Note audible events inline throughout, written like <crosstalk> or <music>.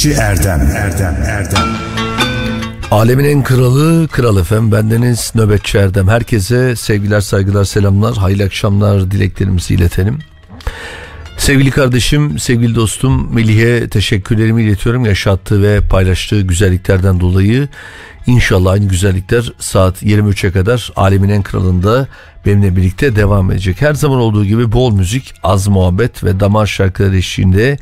Nöbetçi Erdem Erdem Erdem Alemin en kralı Kral Efem bendeniz Nöbetçi Erdem herkese sevgiler saygılar selamlar hayırlı akşamlar dileklerimizi iletelim Sevgili kardeşim, sevgili dostum Melih'e teşekkürlerimi iletiyorum. Yaşattığı ve paylaştığı güzelliklerden dolayı İnşallah aynı güzellikler saat 23'e kadar Alemin en kralında benimle birlikte devam edecek. Her zaman olduğu gibi bol müzik, az muhabbet ve damar şarkıları eşliğinde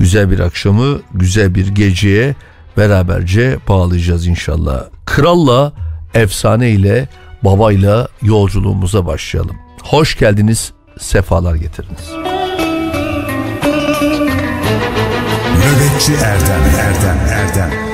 güzel bir akşamı, güzel bir geceye beraberce bağlayacağız inşallah. Kralla, efsane ile, babayla yolculuğumuza başlayalım. Hoş geldiniz, sefalar getiriniz. Nöbetçi Erdem Erdem Erdem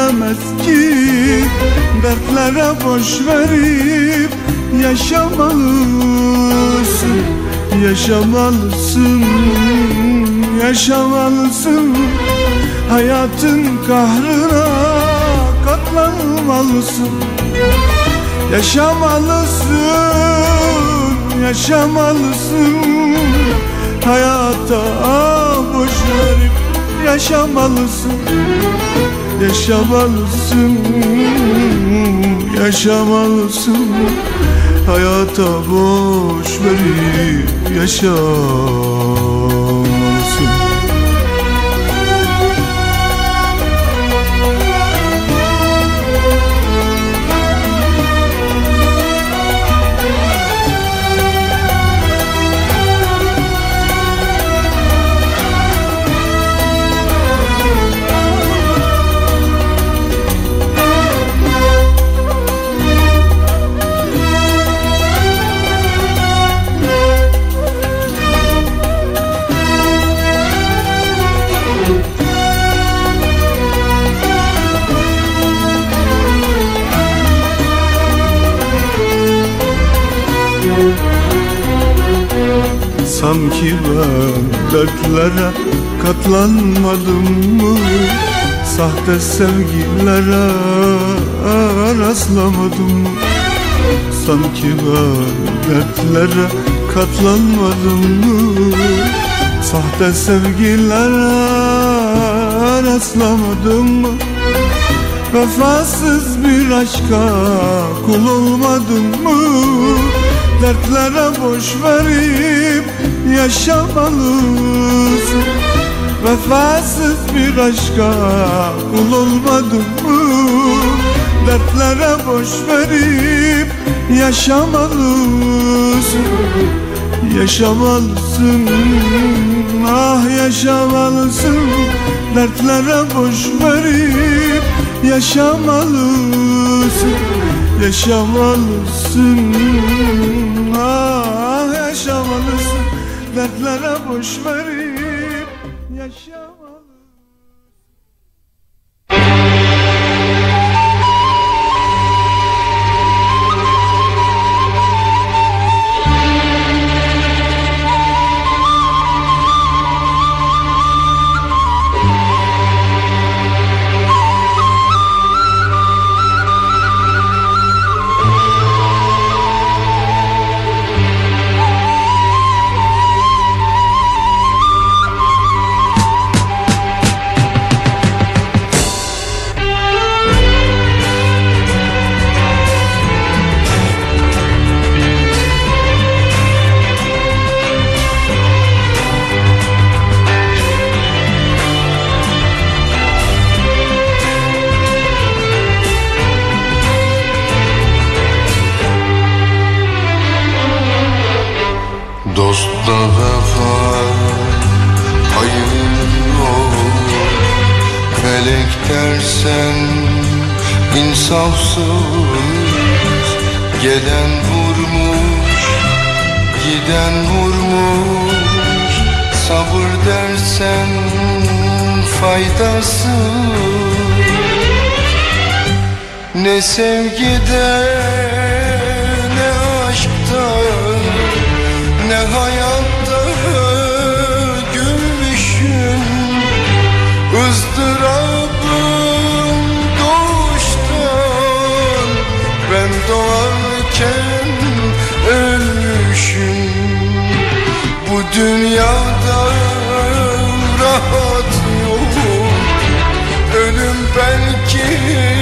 bilinemez ki Dertlere boş verip yaşamalısın Yaşamalısın, yaşamalısın. Hayatın kahrına katlanmalısın Yaşamalısın, yaşamalısın. Hayata boş verip yaşamalısın Yaşamalısın, yaşamalısın. Hayata boş verip yaşamalısın Sanki ben dertlere katlanmadım mı? Sahte sevgilere rastlamadım. Mı Sanki ben dertlere katlanmadım mı? Sahte sevgilere rastlamadım mı? Vefasız bir aşka kul olmadım mı? Dertlere boş verip yaşamalısın Vefasız bir aşka kul olmadım mı? Dertlere boş verip yaşamalısın Yaşamalısın, ah yaşamalısın. Dertlere boş verip yaşamalısın Yaşamalısın, Dertlere boş verip Ne sevgide ne aşkta ne hayatta gülmüşüm ızdırabım doğuştan Ben doğarken ölmüşüm. Bu dünyada rahat yok. Ölüm belki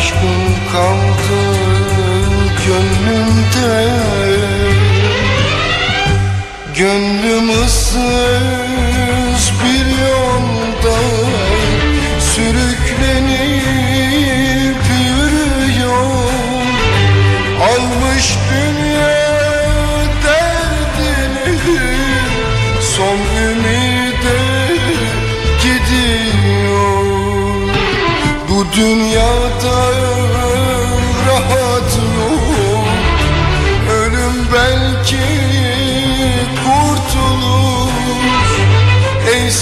Aşkın kaldı gönlümde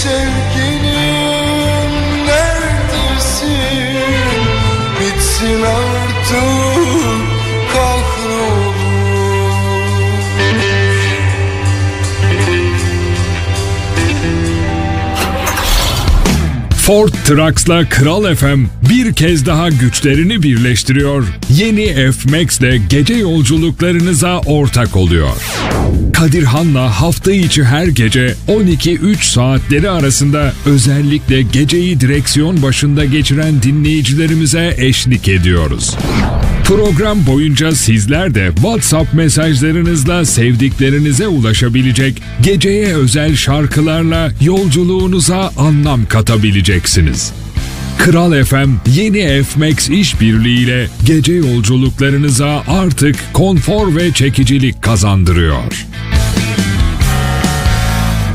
sevgilim neredesin Bitsin artık Ford Trucks'la Kral FM bir kez daha güçlerini birleştiriyor. Yeni F-Max ile gece yolculuklarınıza ortak oluyor. Kadirhan'la hafta içi her gece 12-3 saatleri arasında özellikle geceyi direksiyon başında geçiren dinleyicilerimize eşlik ediyoruz. Program boyunca sizler de WhatsApp mesajlarınızla sevdiklerinize ulaşabilecek, geceye özel şarkılarla yolculuğunuza anlam katabileceksiniz. Kral FM yeni F-Max işbirliğiyle gece yolculuklarınıza artık konfor ve çekicilik kazandırıyor.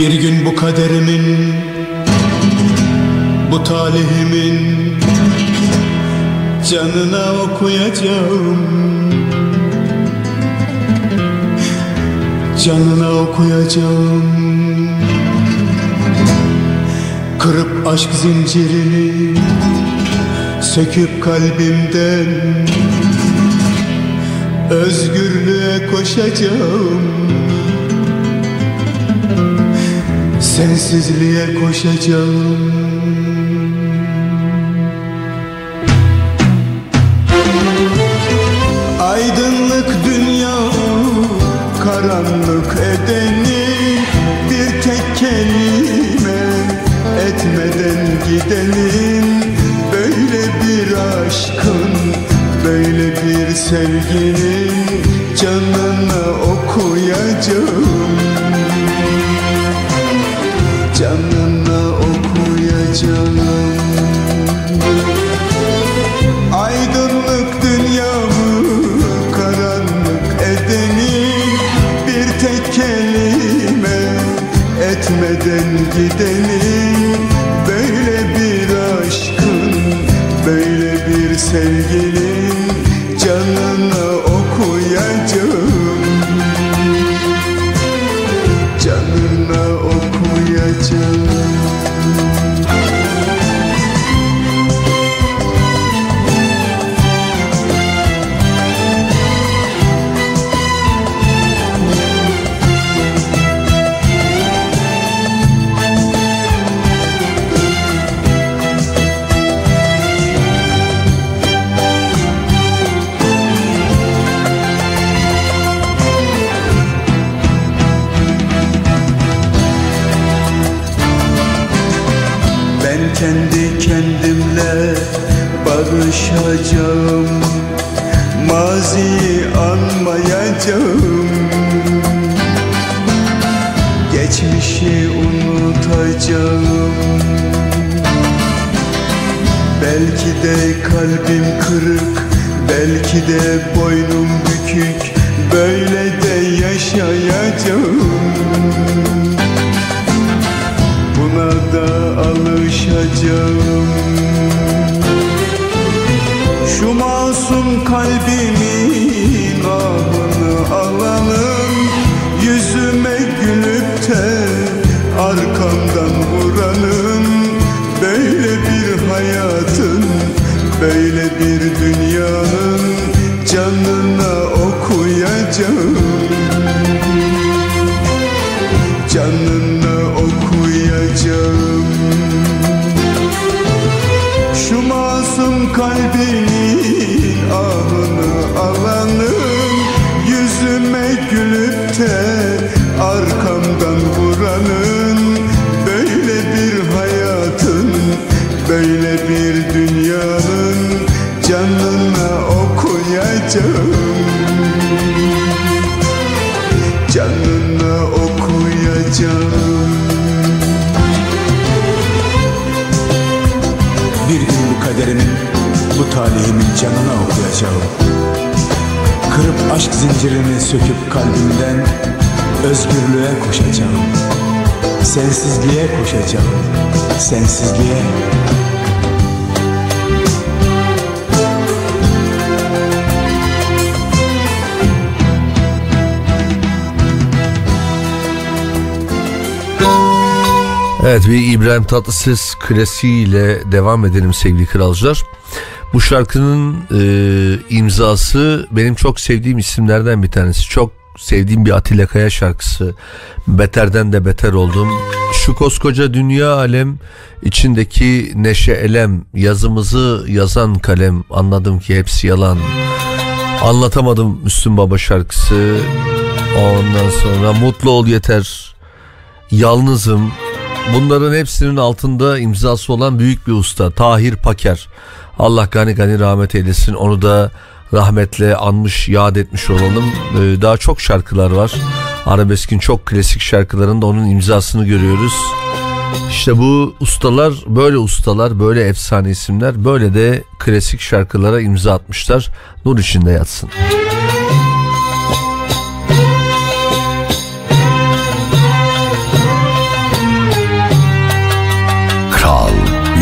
Bir gün bu kaderimin Bu talihimin Canına okuyacağım. Canına okuyacağım. Kırıp aşk zincirini Söküp kalbimden Özgürlüğe koşacağım Sensizliğe koşacağım. Aydınlık dünya karanlık edeni Bir tek kelime etmeden gidenin. Böyle bir aşkın böyle bir sevginin Canına okuyacağım canına okuyacağım. Aydınlık dünyamı karanlık edeni Bir tek kelime etmeden gideni kalbinin ahını alanım Yüzüme gülüp de arkamdan vuranın. Böyle bir hayatın, böyle bir dünyanın Canına okuyacağım. Canına okuyacağım. Bir ünlü kaderimin bu talihimin canına okuyacağım. Kırıp aşk zincirini söküp kalbimden Özgürlüğe koşacağım. Sensizliğe koşacağım Sensizliğe. Evet bir İbrahim Tatlıses klasiğiyle devam edelim sevgili kralcılar. Bu şarkının e, imzası benim çok sevdiğim isimlerden bir tanesi. Çok sevdiğim bir Atilla Kaya şarkısı. Beterden de beter oldum. Şu koskoca dünya alem içindeki neşe elem yazımızı yazan kalem anladım ki hepsi yalan. Anlatamadım Müslüm Baba şarkısı. Ondan sonra mutlu ol yeter. Yalnızım. Bunların hepsinin altında imzası olan büyük bir usta Tahir Paker. Allah gani gani rahmet eylesin. Onu da rahmetle anmış, yad etmiş olalım. Ee, daha çok şarkılar var. Arabeskin çok klasik şarkılarında onun imzasını görüyoruz. İşte bu ustalar böyle ustalar, böyle efsane isimler, böyle de klasik şarkılara imza atmışlar. Nur içinde yatsın. Kral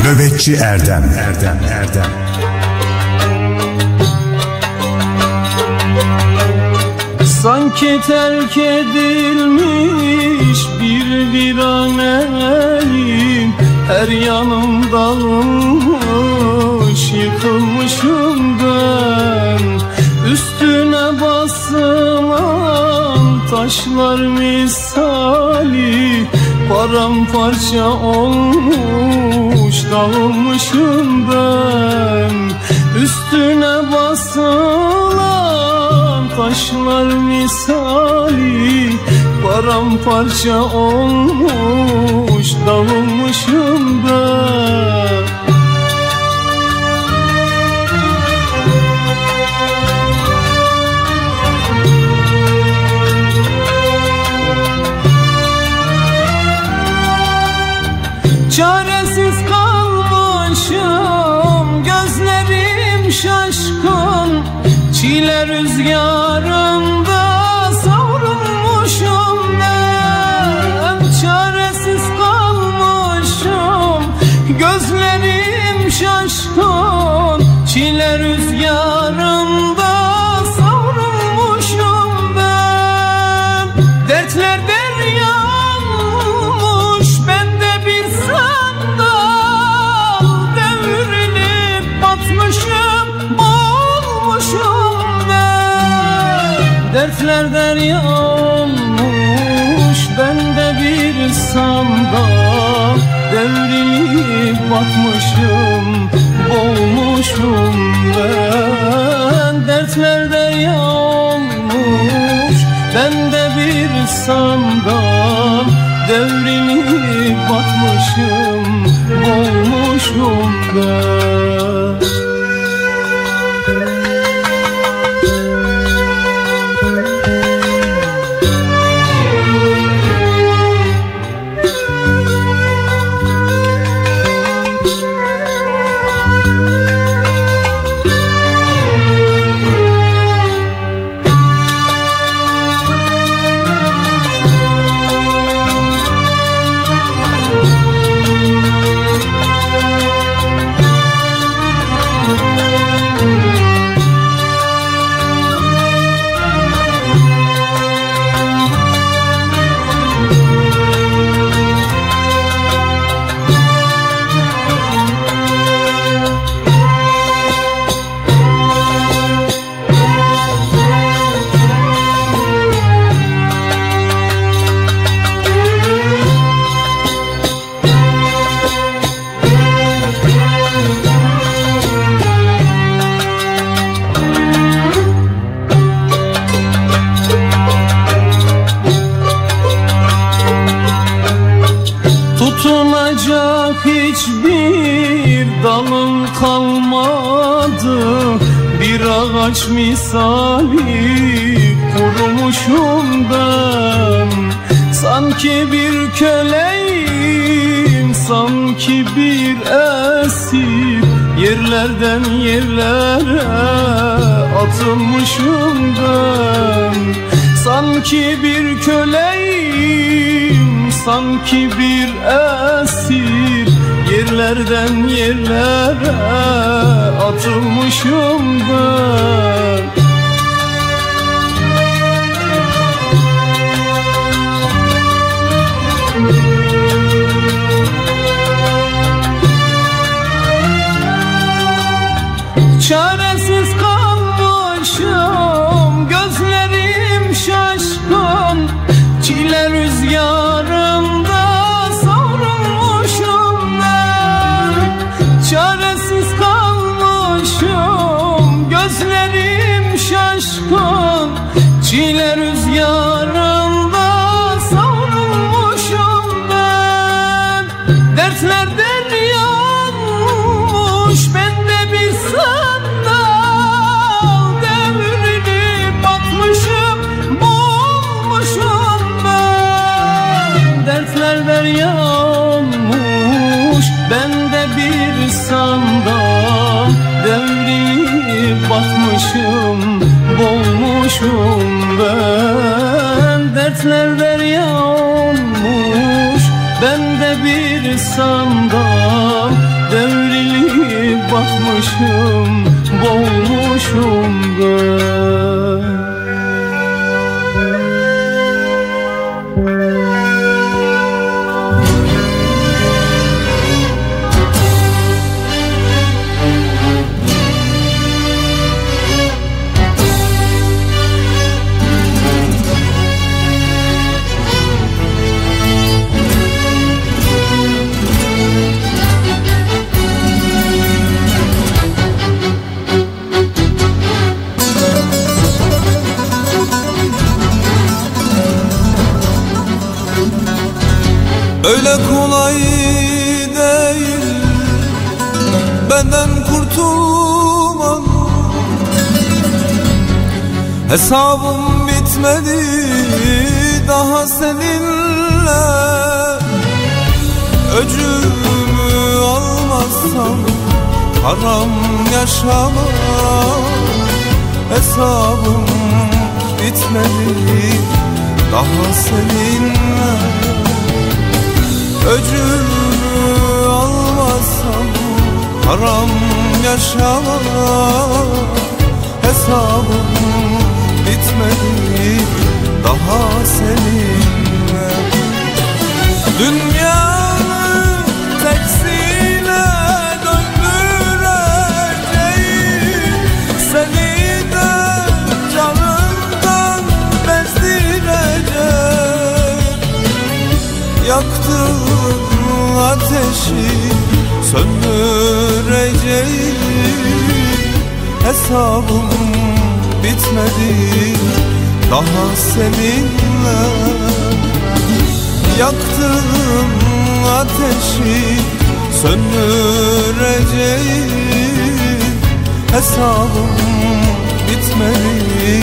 Nöbetçi Erdem. Erdem Erdem. Sanki terk edilmiş bir viranenim Her yanım dağılmış yıkılmışım ben. Üstüne basılan taşlar misali Paramparça olmuş dağılmışım ben. Üstüne basılan taşlar misali Paramparça olmuş dağılmışım ben Çaresiz kalmışım Gözlerim şaşkın. Çile rüzgarında Savrulmuşum ben Çaresiz kalmışım Gözlerim şaşkın. Çile rüzgarında derya olmuş Ben de bir sandal. Devrilip batmışım Boğulmuşum ben Sanki bir esir Yerlerden yerlere atılmışım ben Öyle kolay değil. Benden kurtulman. Hesabım bitmedi Daha seninle. Öcümü almazsam Haram yaşama Hesabım bitmedi Daha seninle Öcümü almazsam haram yaşama Hesabım bitmedi daha seninle. Dünyanın Yaktığın ateşi söndüreceğim Hesabım bitmedi daha seninle. Yaktığın ateşi söndüreceğim Hesabım bitmedi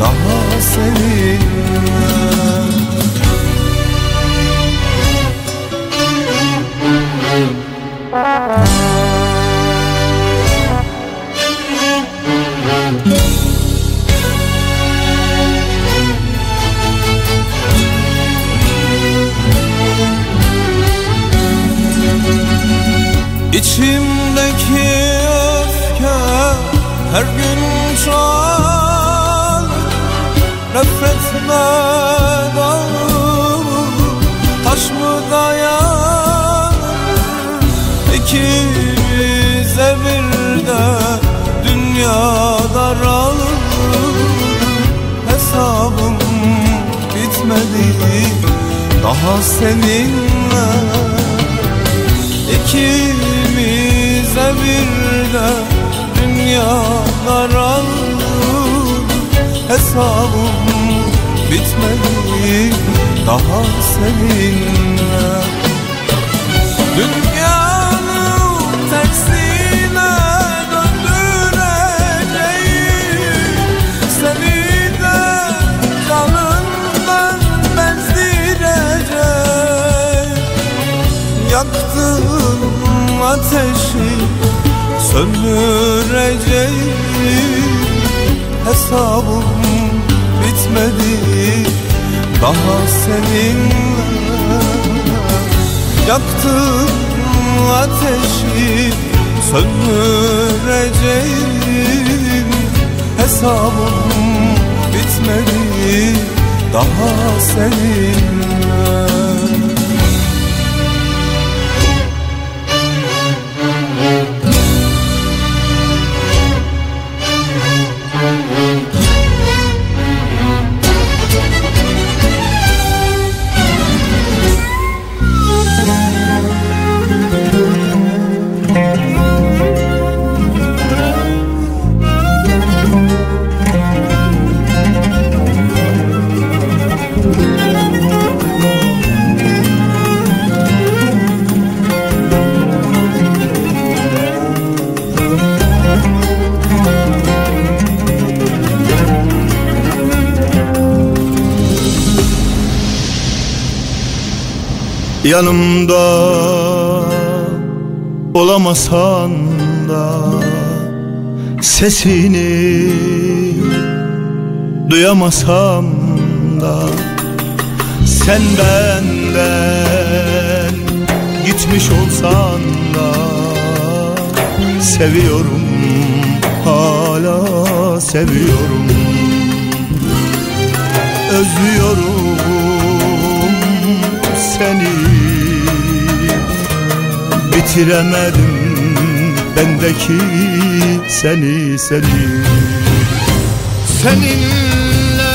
daha seninle İçimdeki öfke her gün çoğalır Nefretime dağılır taş mı dayanır İkimize bir de dünya daralır. Hesabım bitmedi daha seninle. İkimize bir de dünya daralır. Hesabım bitmedi daha seninle aşkın ateşi söndüreceğim Hesabım bitmedi daha seninle. Yaktın ateşi söndüreceğim Hesabım bitmedi daha seninle. Yanımda olamasan da Sesini duyamasam da Sen benden gitmiş olsan da Seviyorum hala seviyorum. Özlüyorum seni Bitiremedim bendeki seni seni. Seninle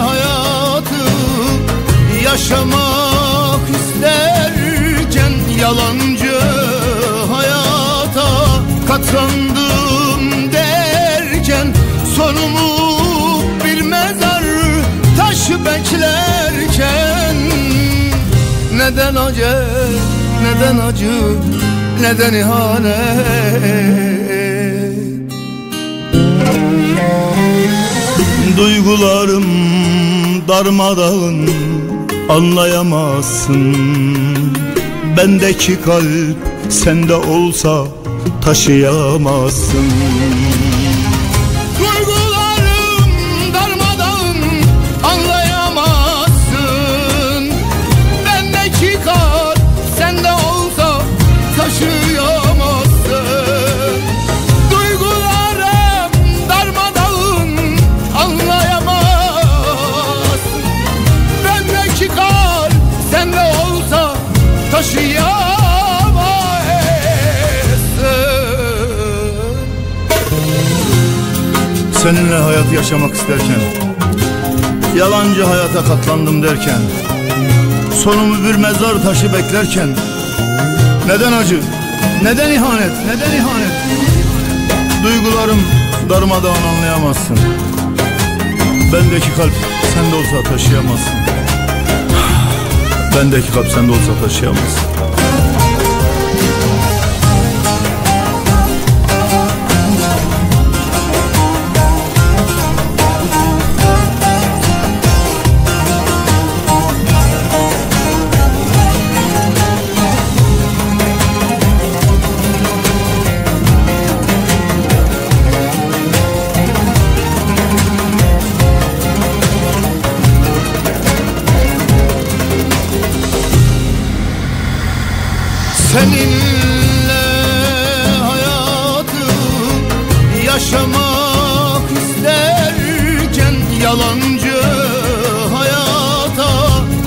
hayatı yaşamak isterken Yalancı hayata katlandım derken Sonumu bir mezar taşı beklerken Neden acı, neden acı, neden ihanet Duygularım darmadağın anlayamazsın. Bendeki kalp sende olsa taşıyamazsın Seninle hayat yaşamak isterken Yalancı hayata katlandım derken Sonumu bir mezar taşı beklerken Neden acı, neden ihanet, neden ihanet? Duygularım darmadağın anlayamazsın. Bendeki kalp sende olsa taşıyamazsın. Bendeki kalp sende olsa taşıyamazsın Seninle hayatı yaşamak isterken Yalancı hayata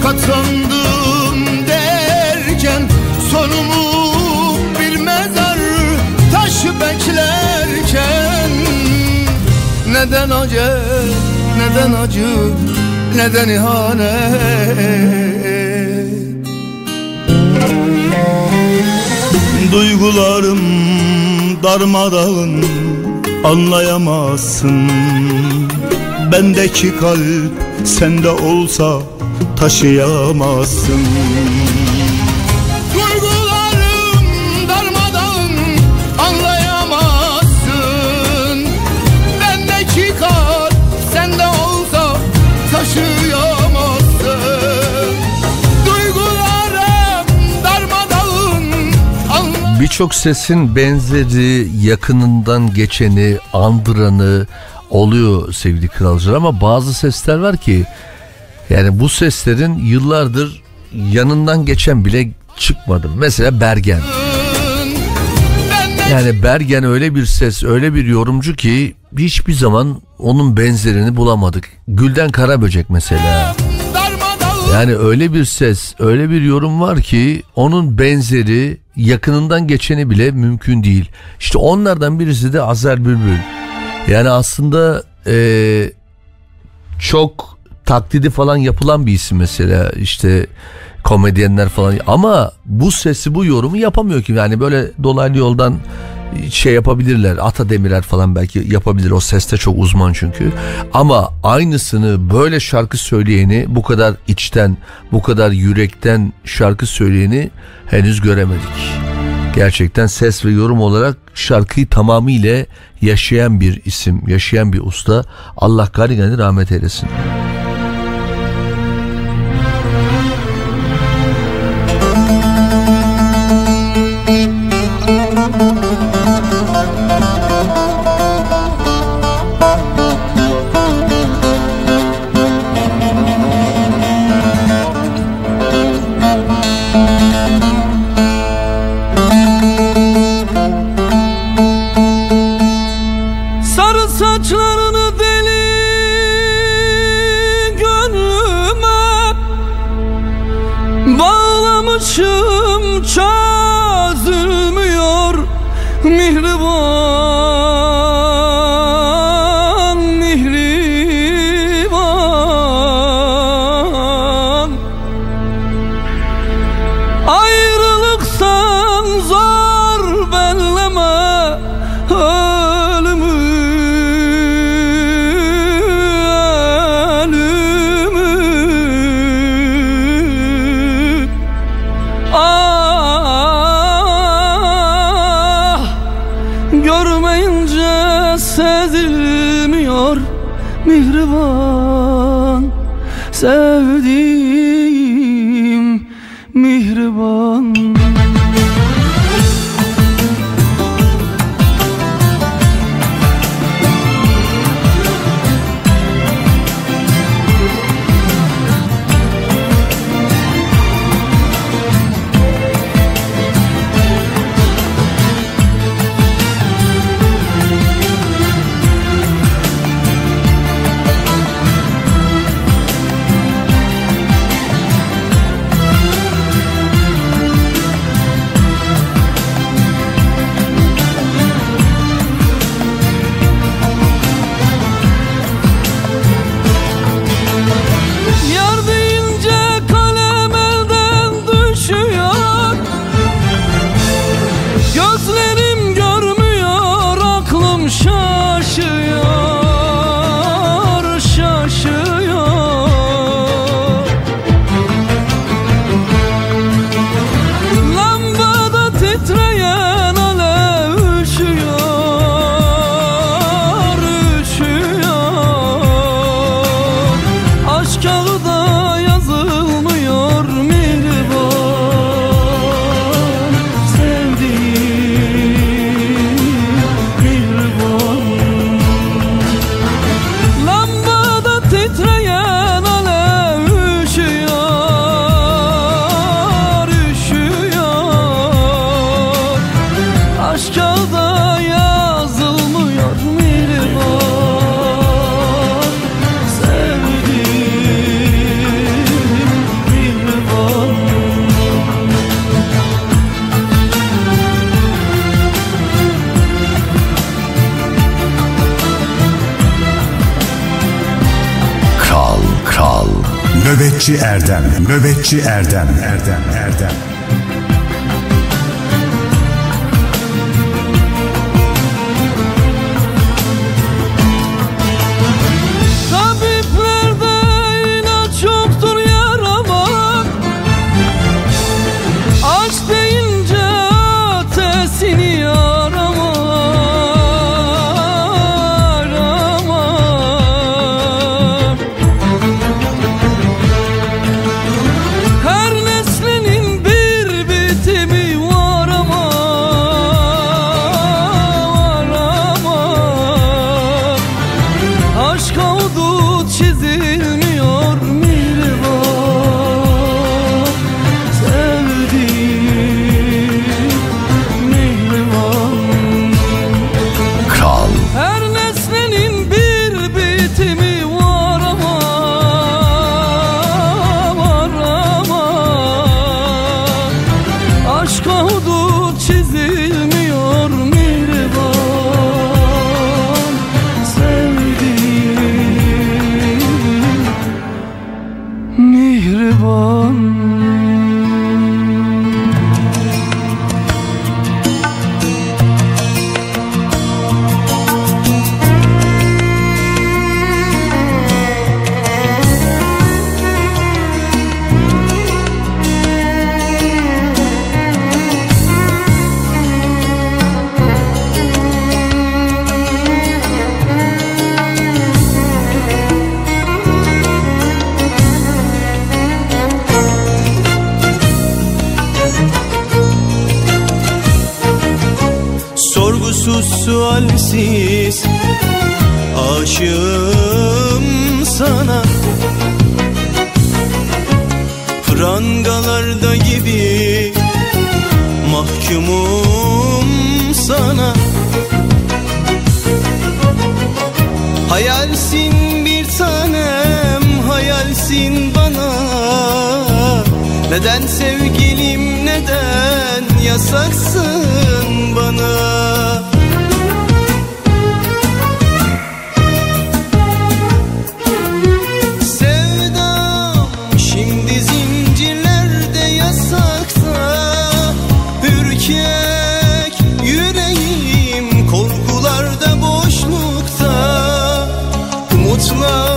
katlandım derken Sonumu bir mezar taşı beklerken. Neden acı, neden acı, neden ihanet Duygularım darmadağın anlayamazsın. Bendeki kalp sende olsa taşıyamazsın birçok sesin benzeri, yakınından geçeni, andıranı oluyor sevgili kralcılar ama bazı sesler var ki yani bu seslerin yıllardır yanından geçen bile çıkmadım. Mesela Bergen. Yani Bergen öyle bir ses, öyle bir yorumcu ki hiçbir zaman onun benzerini bulamadık. Gülden Karaböcek mesela. Yani öyle bir ses, öyle bir yorum var ki onun benzeri yakınından geçeni bile mümkün değil. İşte onlardan birisi de Azer Bülbül. Yani aslında eee, çok taklidi falan yapılan bir isim mesela işte komedyenler falan ama bu sesi bu yorumu yapamıyor ki yani böyle dolaylı yoldan şey yapabilirler Ata Demirer falan belki yapabilir. O seste çok uzman çünkü. Ama aynısını böyle şarkı söyleyeni bu kadar içten bu kadar yürekten şarkı söyleyeni henüz göremedik. Gerçekten ses ve yorum olarak şarkıyı tamamıyla yaşayan bir isim yaşayan bir usta. Allah gani rahmet eylesin. Nöbetçi Erdem. Nöbetçi Erdem love.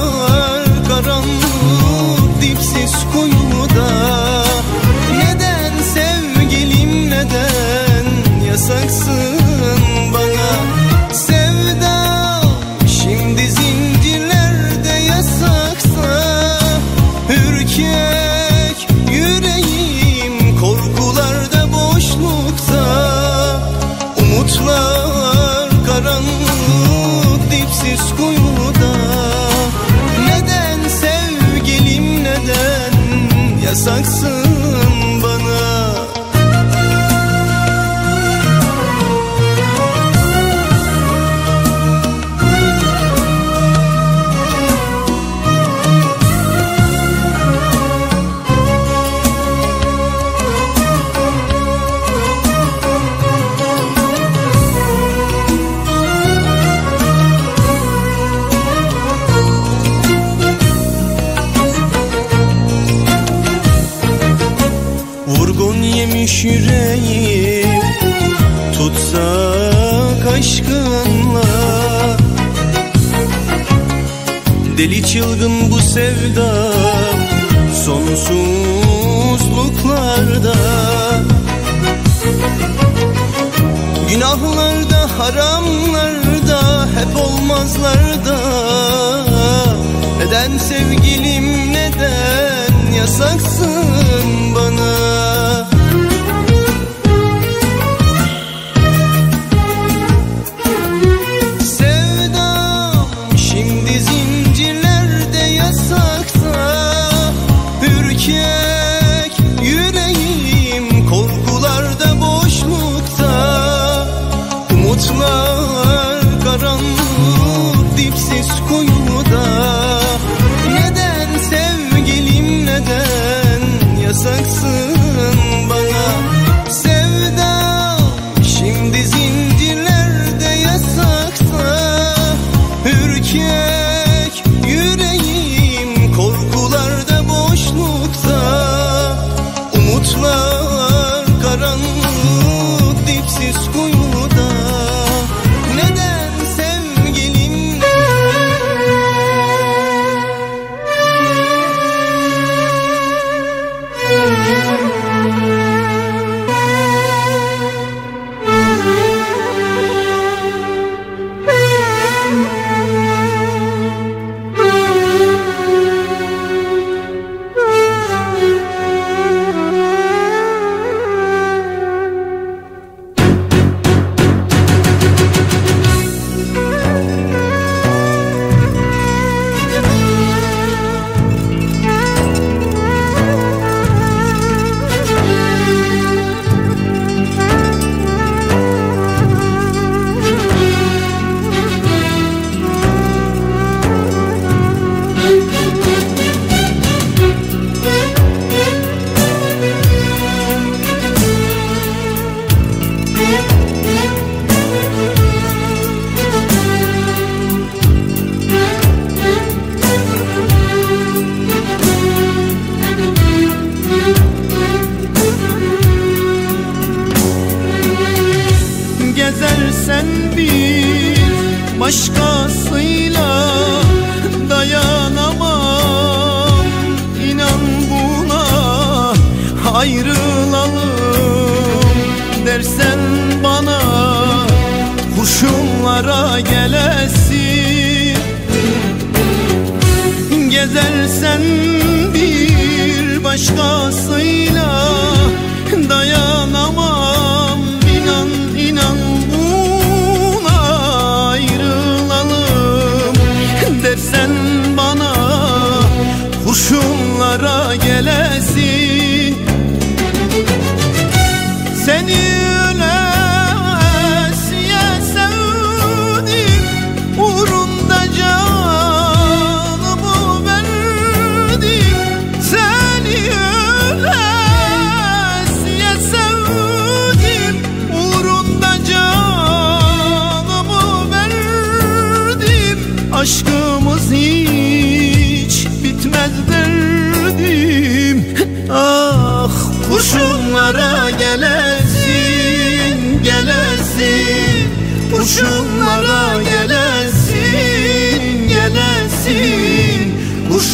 çılgın bu sevda Sonsuzluklarda. Günahlarda, haramlarda, hep olmazlarda. Neden sevgilim neden yasaksın bana? ayrılalım dersen bana Kuşumlara gelesin. Gezersen bir başkasıyla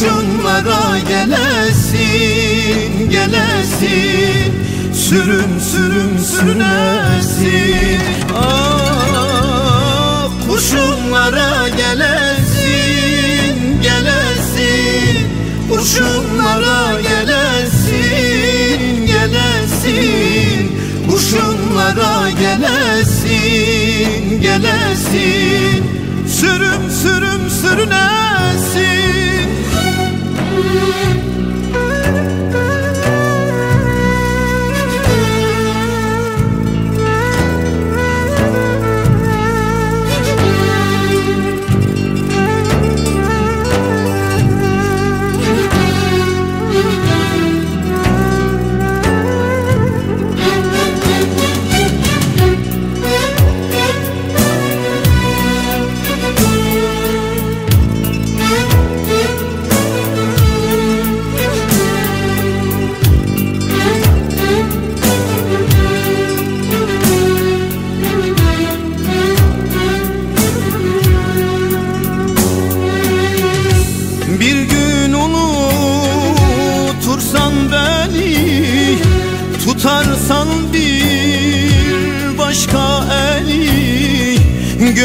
Kuşunlara gelesin gelesin. Sürüm sürüm sürünesin. Ah kuşunlara gelesin gelesin. Kurşunlara gelesin gelesin. Kurşunlara gelesin gelesin. Sürüm sürüm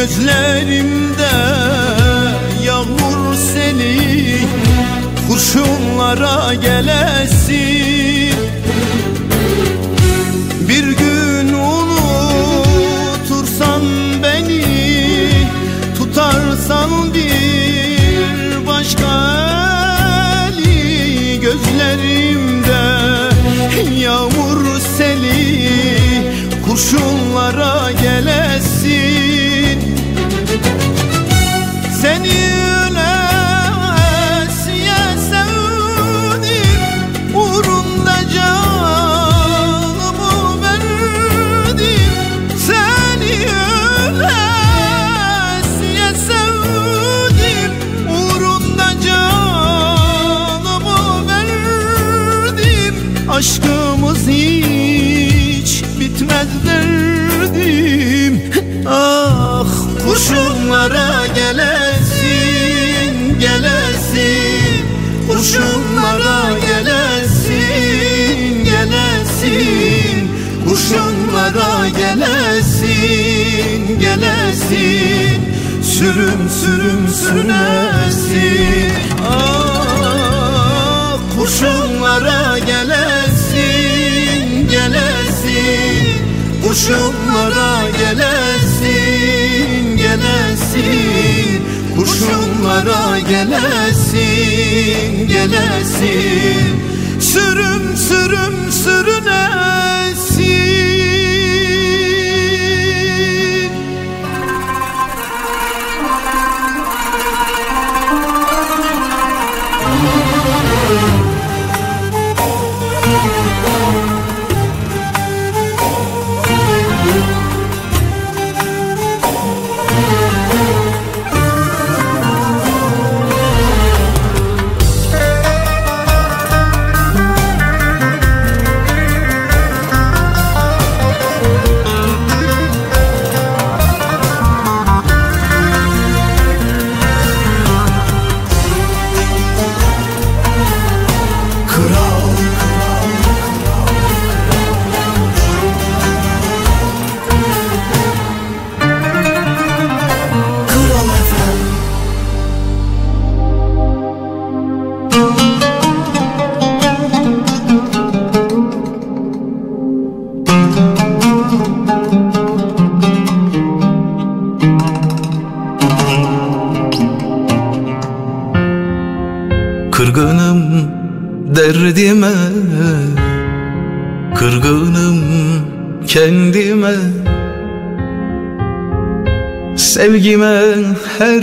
Gözlerimde yağmur seni Kurşunlara gelesin. Bir gün unutursan beni Tutarsan bir başka eli Gözlerimde. Yağmur seli Kurşunlara Sürüm sürüm sürünesin Ah kurşunlara gelesin gelesin. Kurşunlara gelesin gelesin. Kurşunlara gelesin gelesin. Sürüm sürüm sürünesin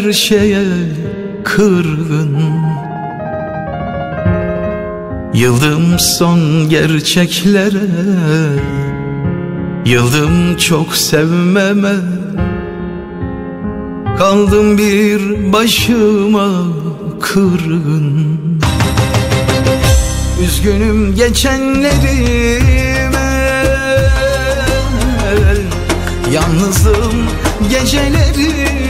her şeye kırgın. Yıldım son gerçeklere Yıldım çok sevmeme. Kaldım bir başıma kırgın. Üzgünüm geçenlerime. Yalnızım gecelerime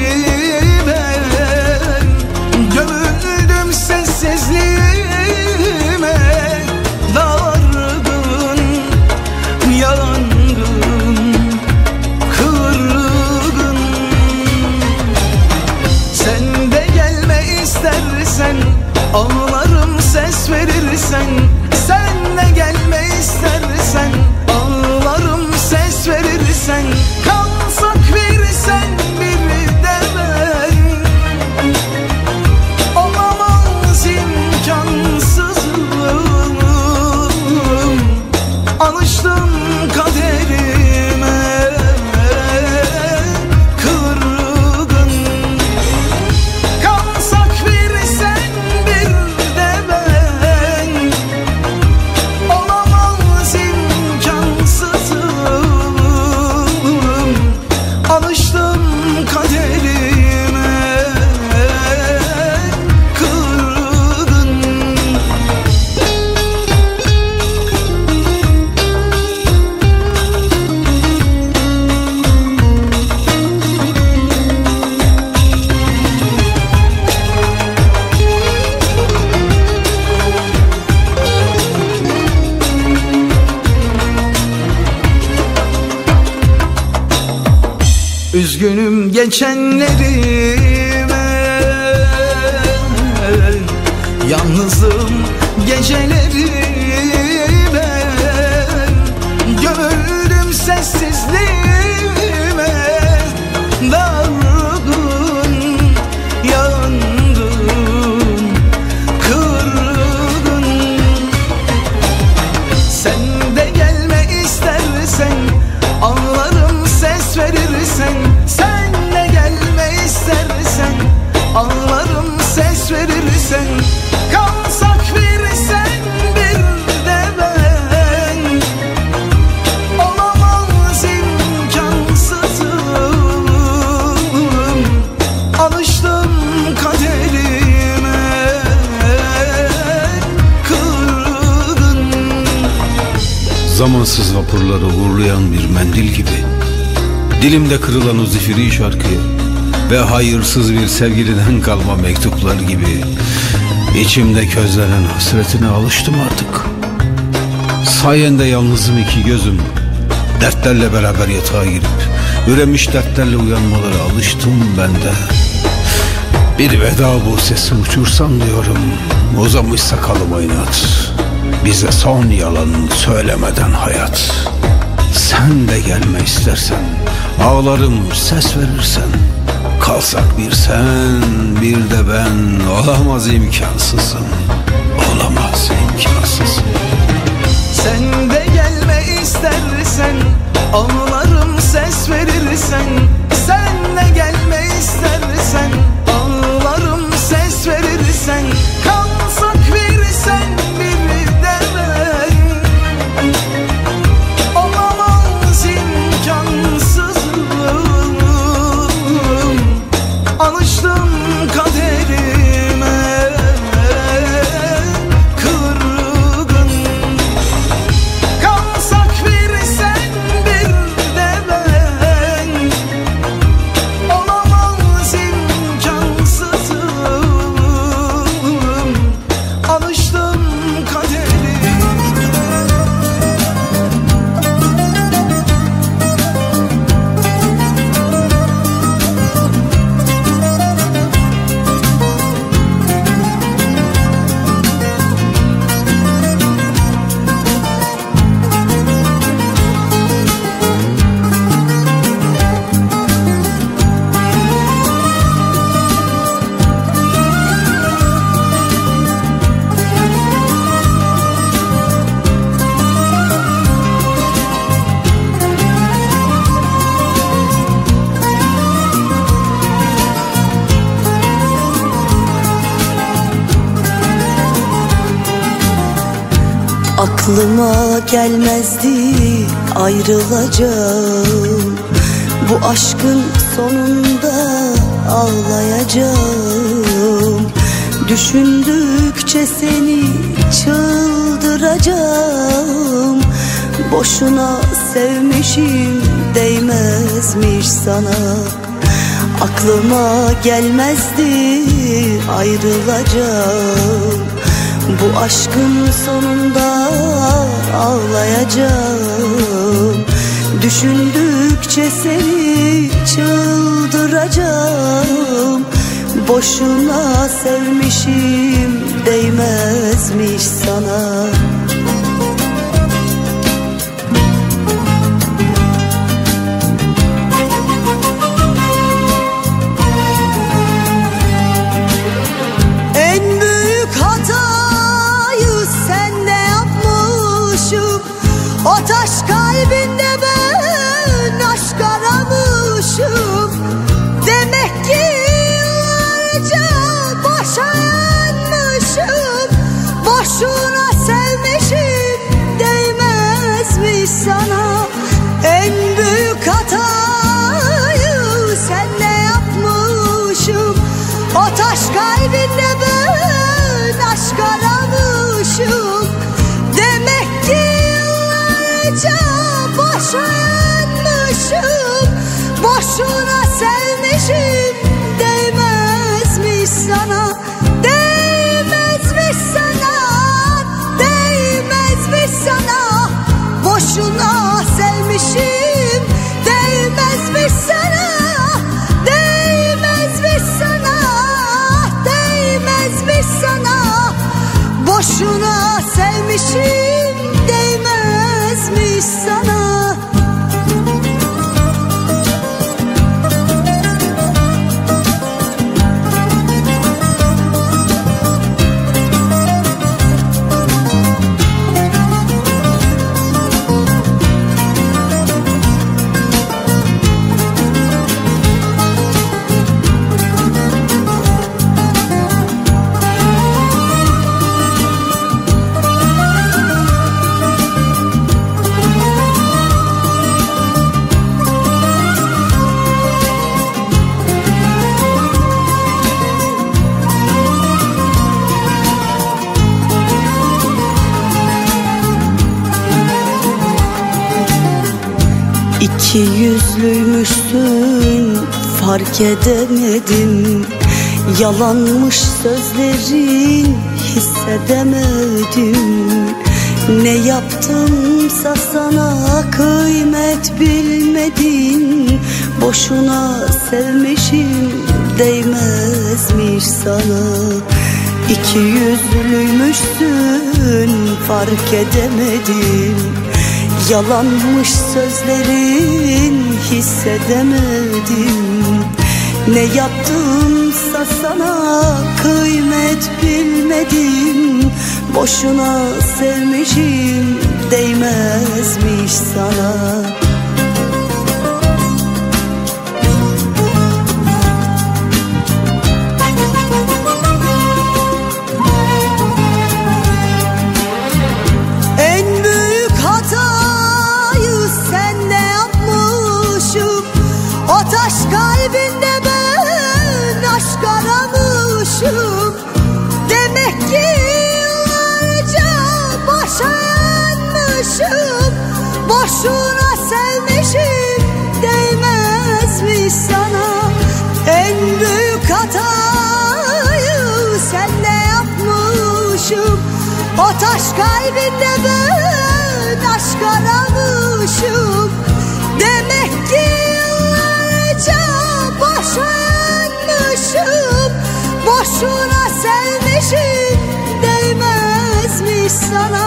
Ağlarım ses verirsen Üzgünüm geçenlerime. Yalnızım gecelerime Zamansız vapurları uğurlayan bir mendil gibi Dilimde kırılan o zifiri şarkı Ve hayırsız bir sevgiliden kalma mektuplar gibi İçimde közlenen hasretine alıştım artık. Sayende yalnızım iki gözüm Dertlerle beraber yatağa girip Üremiş dertlerle uyanmalara alıştım ben de. Bir veda bu sesi uçursam diyorum Uzamış sakalıma inat Bize son yalan söylemeden hayat. Sen de gelme istersen Ağlarım ses verirsen. Kalsak bir sen bir de ben Olamaz imkansızım. Olamaz imkansızım. Sen de gelme istersen Ağlarım ses verirsen. Sen Aklıma gelmezdi ayrılacağım. Bu aşkın sonunda ağlayacağım. Düşündükçe seni çıldıracağım. Boşuna sevmişim değmezmiş sana. Aklıma gelmezdi ayrılacağım Bu aşkın sonunda ağlayacağım. Düşündükçe seni çıldıracağım. Boşuna sevmişim değmezmiş sana yüzlüymüşsün fark edemedim. Yalanmış sözlerin hissedemedim. Ne yaptımsa sana kıymet bilmedin. Boşuna sevmişim değmezmiş sana. İki yüzlüymüşsün fark edemedim Yalanmış sözlerin hissedemedim. Ne yaptımsa sana kıymet bilmedim. Boşuna sevmişim değmezmiş sana yapmışım O taş kalbinde ben aşk aramışım. Demek ki yıllarca boşa yanmışım Boşuna sevmişim değmezmiş sana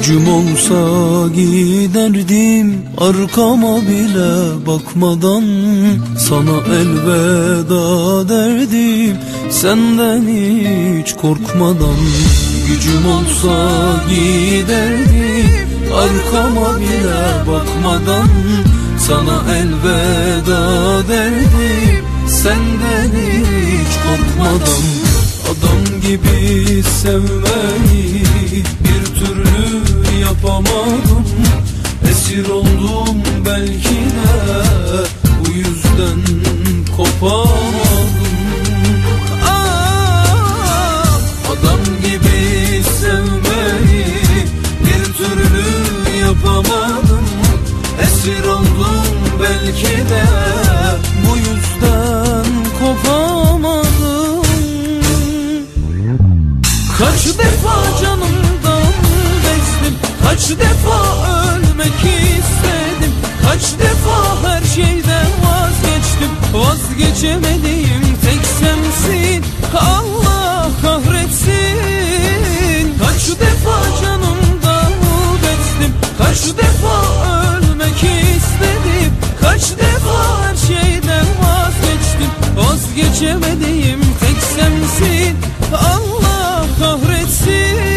Gücüm olsa giderdim arkama bile bakmadan. Sana elveda derdim senden hiç korkmadan. Gücüm olsa giderdim arkama bile bakmadan. Sana elveda derdim senden hiç korkmadan. Adam gibi sevmeyi yapamadım. Esir oldum belki de bu yüzden kopamadım. Ah, Adam gibi sevmeyi bir türlü yapamadım. Esir oldum belki de bu yüzden kopamadım. Kaç defa bezdim Kaç defa ölmek istedim? Kaç defa her şeyden vazgeçtim? Vazgeçemediğim tek sensin. Allah kahretsin. Kaç defa canımdan bezdim Kaç defa ölmek istedim? Kaç defa her şeyden vazgeçtim? Vazgeçemediğim tek sensin. Allah kahretsin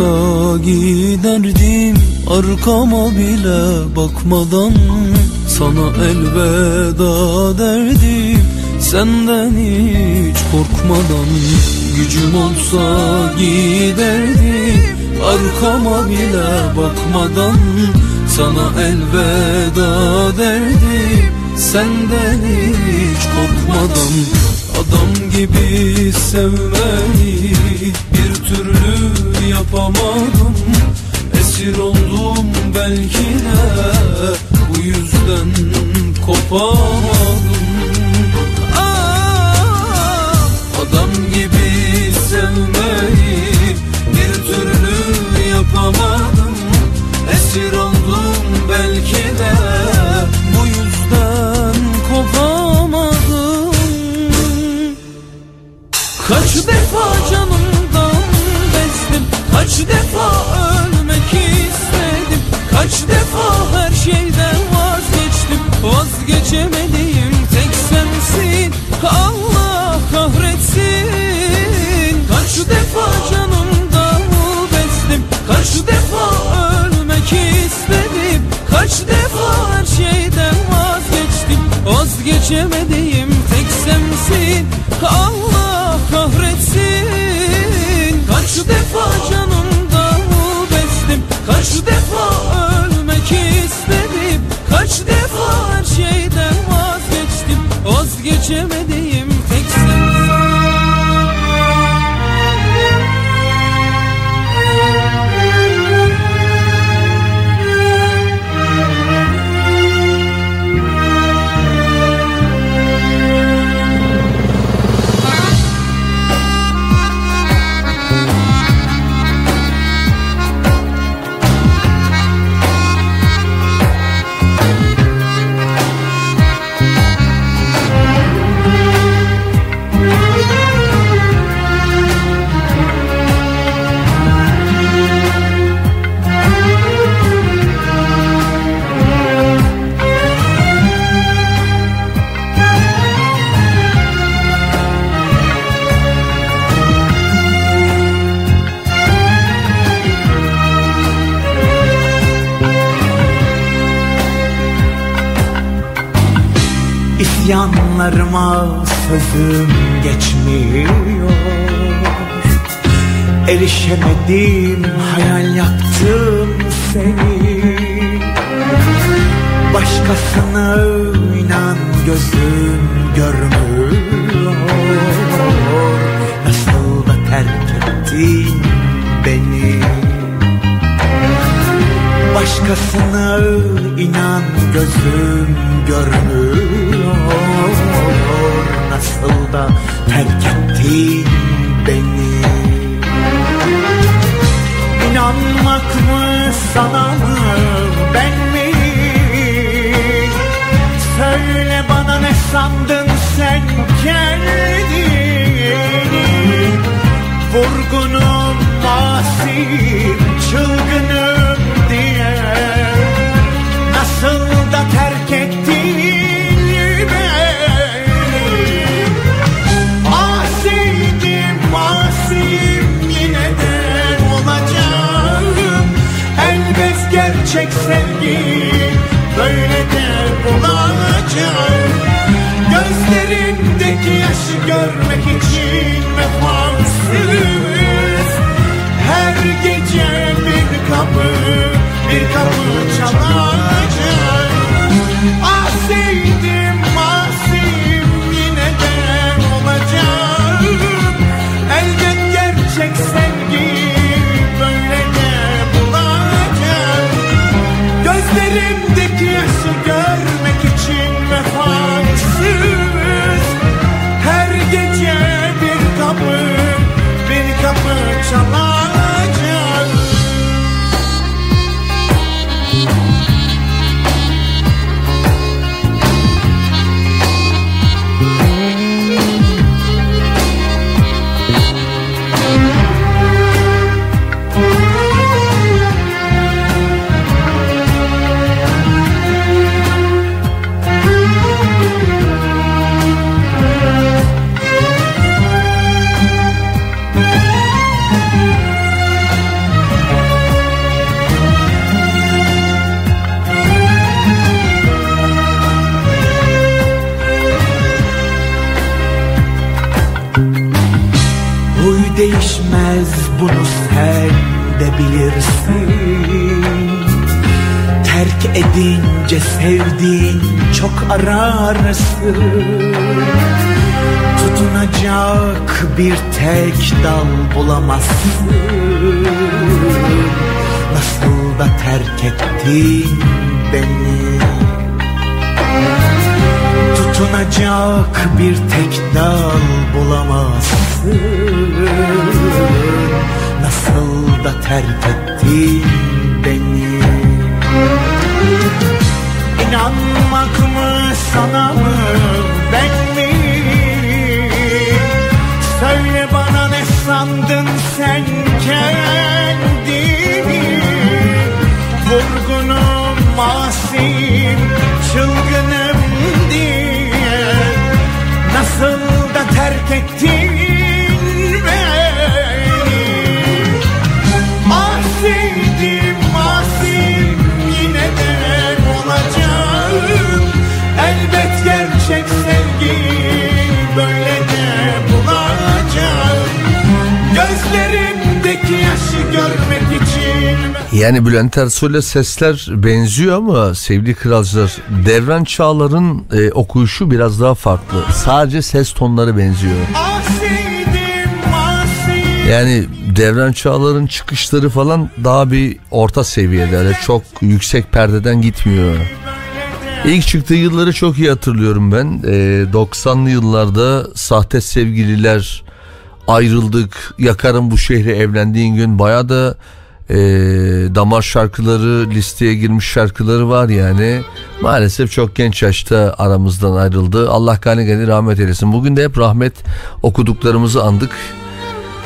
olsa giderdim. Arkama bile bakmadan Sana elveda derdim. Senden hiç korkmadan Gücüm olsa giderdim. Arkama bile bakmadan Sana elveda derdim. Senden hiç korkmadan Adam gibi sevmeyi bir türlü yapamadım. Esir oldum belki de bu yüzden kopamadım. Ah, Adam gibi sevmeyi bir türlü yapamadım. Esir oldum belki de bu yüzden kopamadım. Kaç defa bezdim Kaç defa ölmek istedim Kaç defa her şeyden vazgeçtim. Vazgeçemediğim tek sensin Allah kahretsin. Kaç defa canımdan bezdim Kaç defa ölmek istedim. Kaç defa her şeyden vazgeçtim Vazgeçemediğim tek sensin. Allah Kaç defa canımdan bezdim? Kaç defa ölmek istedim? Kaç defa her şeyden vazgeçtim? Vazgeçemediğim İsyanlarıma sözüm geçmiyor. Erişemedim hayal yaptım seni. Başkasına inan gözüm görmüyor. Nasıl da terk ettin beni? Başkasına inan gözüm görmüyor Nasıl da terk ettin beni. İnanmak mı sana mı ben mi? Söyle bana ne sandın sen kendini? Vurgunum, masiyim, çılgınım gerçek sevgi böyle de bulacağım Gözlerindeki yaşı görmek için vefasız Her gece bir kapı, bir kapı çalacağım. Asiydim, Yani Bülent Ersoy'la sesler benziyor ama sevgili kralcılar Devran Çağlar'ın e, okuyuşu biraz daha farklı. Sadece ses tonları benziyor. Yani Devran Çağlar'ın çıkışları falan daha bir orta seviyede. Öyle çok yüksek perdeden gitmiyor. İlk çıktığı yılları çok iyi hatırlıyorum ben. Ee, 90'lı yıllarda sahte sevgililer ayrıldık, yakarım bu şehri evlendiğin gün baya da e, damar şarkıları listeye girmiş şarkıları var yani. Maalesef çok genç yaşta aramızdan ayrıldı. Allah gani gani rahmet eylesin. Bugün de hep rahmet okuduklarımızı andık.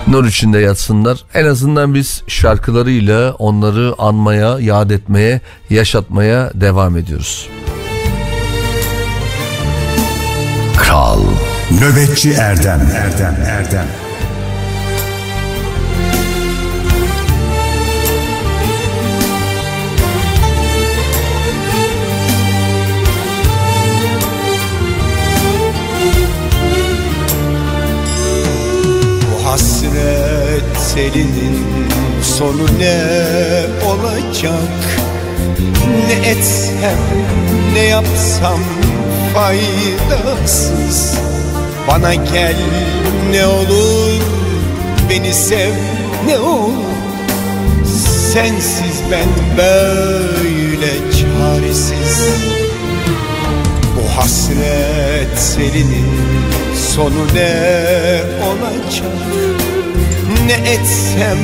Nur içinde yatsınlar. En azından biz şarkılarıyla onları anmaya, yad etmeye, yaşatmaya devam ediyoruz. Kral Nöbetçi Erdem Erdem Erdem hasret serinin sonu ne olacak? Ne etsem ne yapsam faydasız? Bana gel ne olur beni sev ne olur? Sensiz ben böyle çaresiz hasret selinin sonu ne olacak? Ne etsem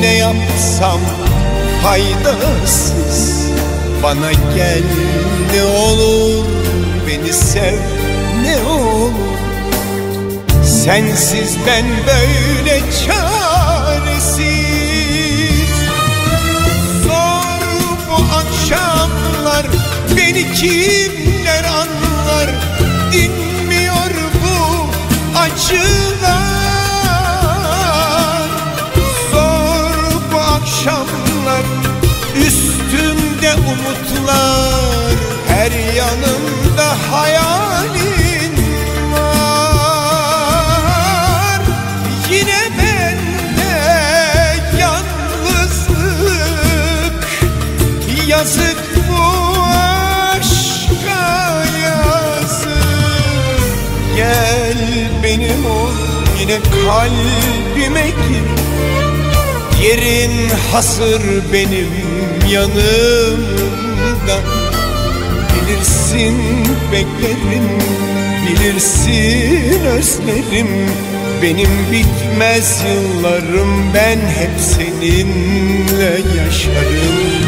ne yapsam faydasız? Bana gel ne olur beni sev ne olur? Sensiz ben böyle çaresiz. Zor bu akşamlar beni kimler anlar Dinmiyor bu acılar. Zor bu akşamlar üstümde umutlar. Her yanımda hayalin yine kalbime gir. Yerin hasır benim yanımda. Bilirsin beklerim Bilirsin özlerim. Benim bitmez yıllarım Ben hep seninle yaşarım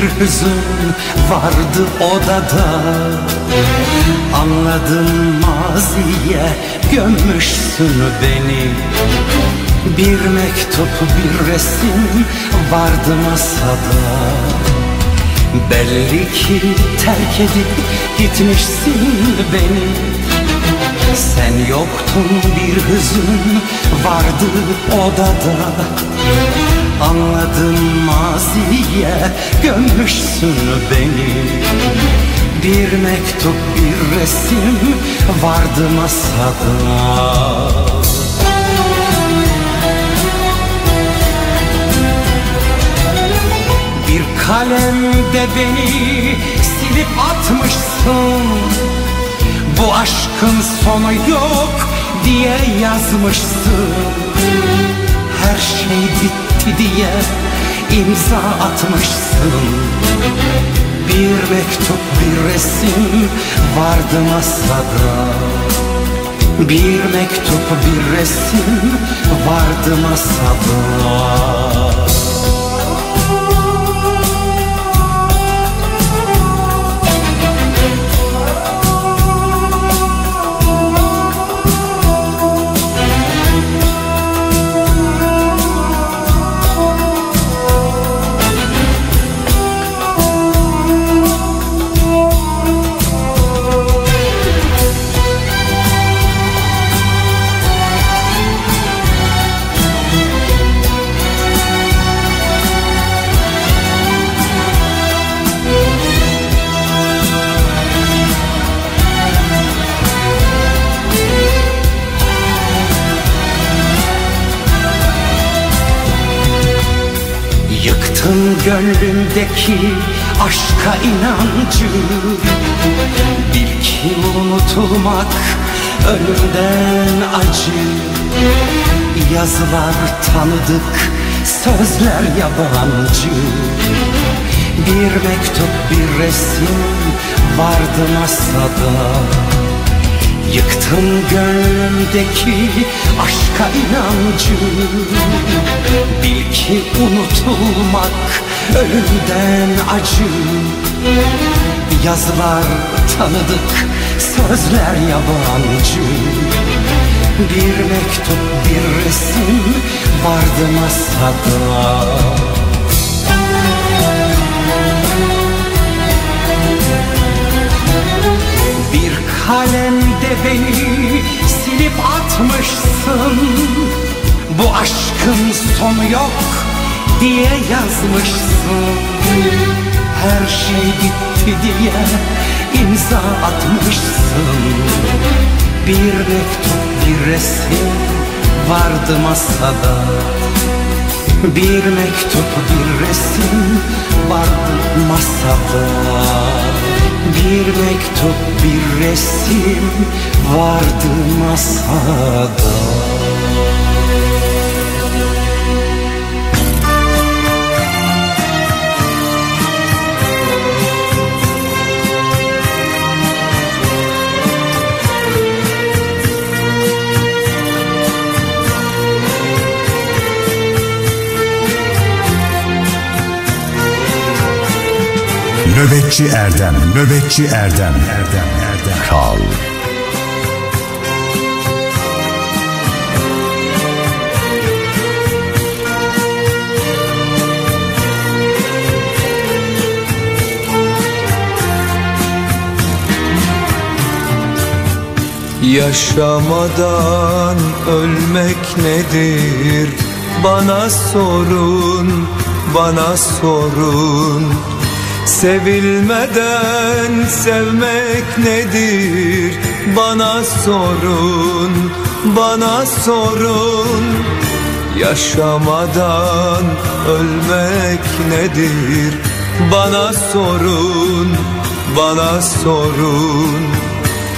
bir hüzün vardı odada. Anladım maziye gömmüşsün beni. Bir mektup bir resim vardı masada. Belli ki terk edip gitmişsin beni. Sen yoktun bir hüzün vardı odada Anladım maziye gömmüşsün beni. Bir mektup bir resim vardı masada. Bir kalemde beni silip atmışsın. Bu aşkın sonu yok diye yazmışsın. Her şey bitti diye imza atmışsın. Bir mektup bir resim vardı masada. Bir mektup bir resim vardı masada gönlümdeki aşka inancı Bil ki unutulmak ölümden acı. Yazılar tanıdık, sözler yabancı. Bir mektup, bir resim vardı masada. Yıktın gönlümdeki aşka inancı. Bil ki unutulmak ölümden acı. Yazılar tanıdık, sözler yabancı. Bir mektup, bir resim vardı masada. Bir kalemde beni silip atmışsın. Bu aşkın sonu yok diye yazmışsın. Her şey bitti diye imza atmışsın. Bir mektup bir resim vardı masada. Bir mektup bir resim vardı masada. Bir mektup bir resim vardı masada Nöbetçi Erdem, Nöbetçi Erdem, Erdem, Erdem. Kral. Yaşamadan ölmek nedir? Bana sorun, bana sorun. Sevilmeden sevmek nedir? Bana sorun, bana sorun. Yaşamadan ölmek nedir? Bana sorun, bana sorun.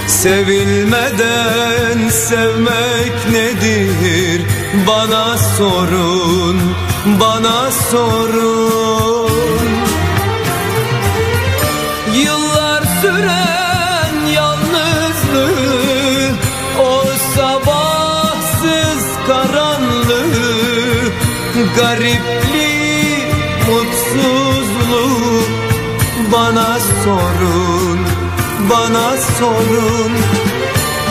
Sevilmeden sevmek nedir? Bana sorun, bana sorun. Sorun, bana sorun.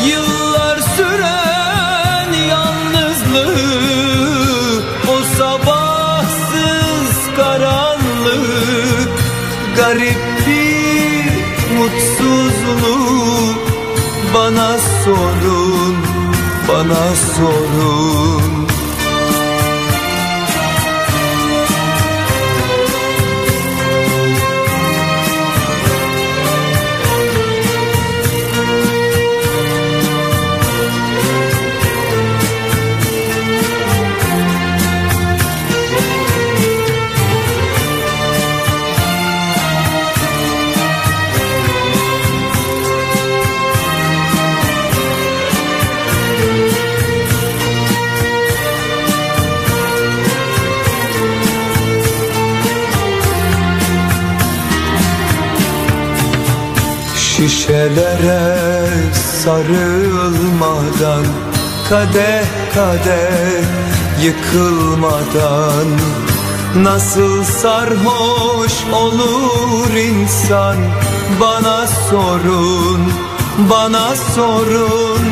Yıllar süren yalnızlığı O sabahsız karanlık. Garip bir mutsuzluğu Bana sorun, bana sorun Şişelere sarılmadan Kadeh kadeh yıkılmadan. Nasıl sarhoş olur insan? Bana sorun, bana sorun.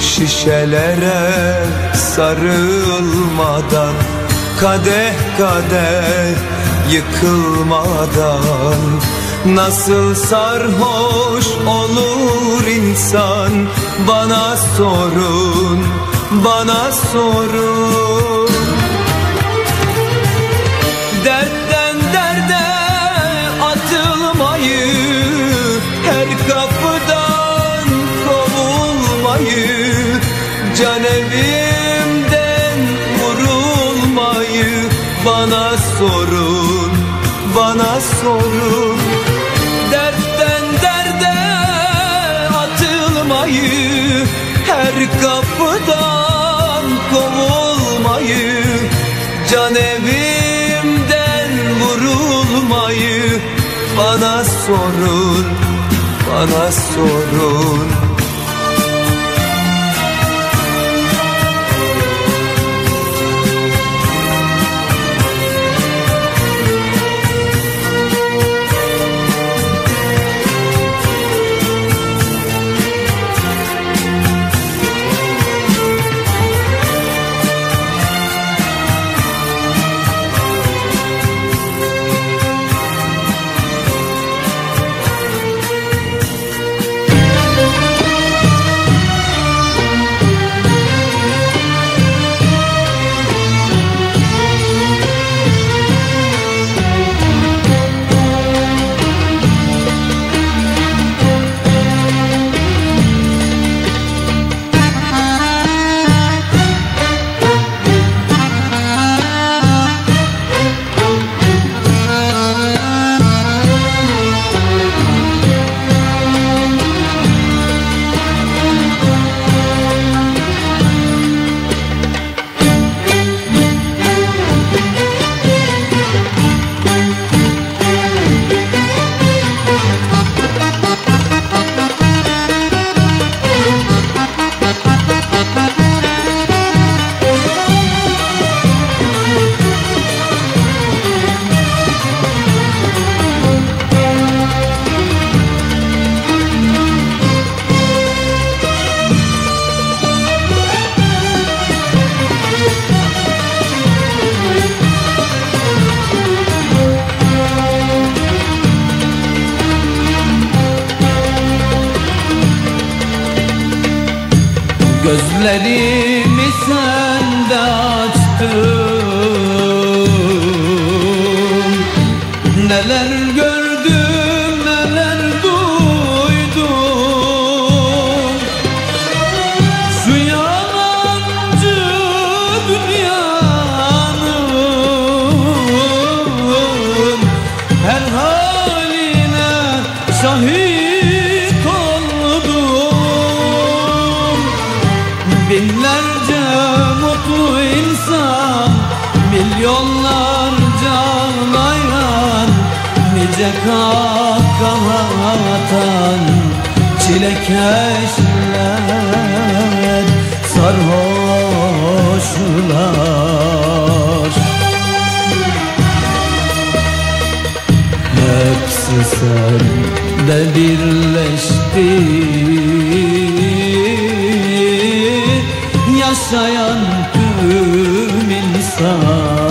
Şişelere sarılmadan Kadeh kadeh yıkılmadan Nasıl sarhoş olur insan? Bana sorun, bana sorun. Dertten derde atılmayı Her kapıdan kovulmayı Can evimden vurulmayı. Bana sorun, bana sorun Her kapıdan kovulmayı Can evimden vurulmayı. Bana sorun, bana sorun الذي çilekeşler sarhoşlar. Hepsi sende birleşti. Yaşayan tüm insanlar.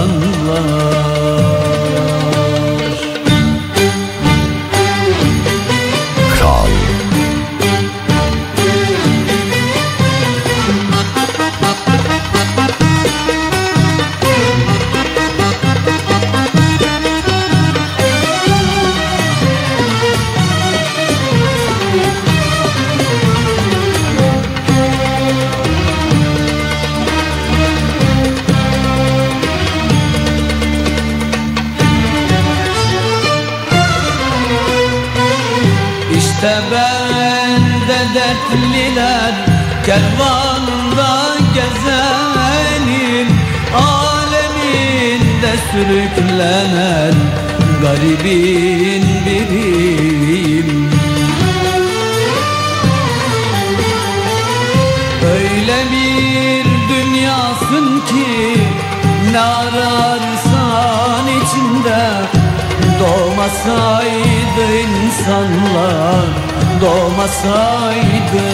Doğmasaydı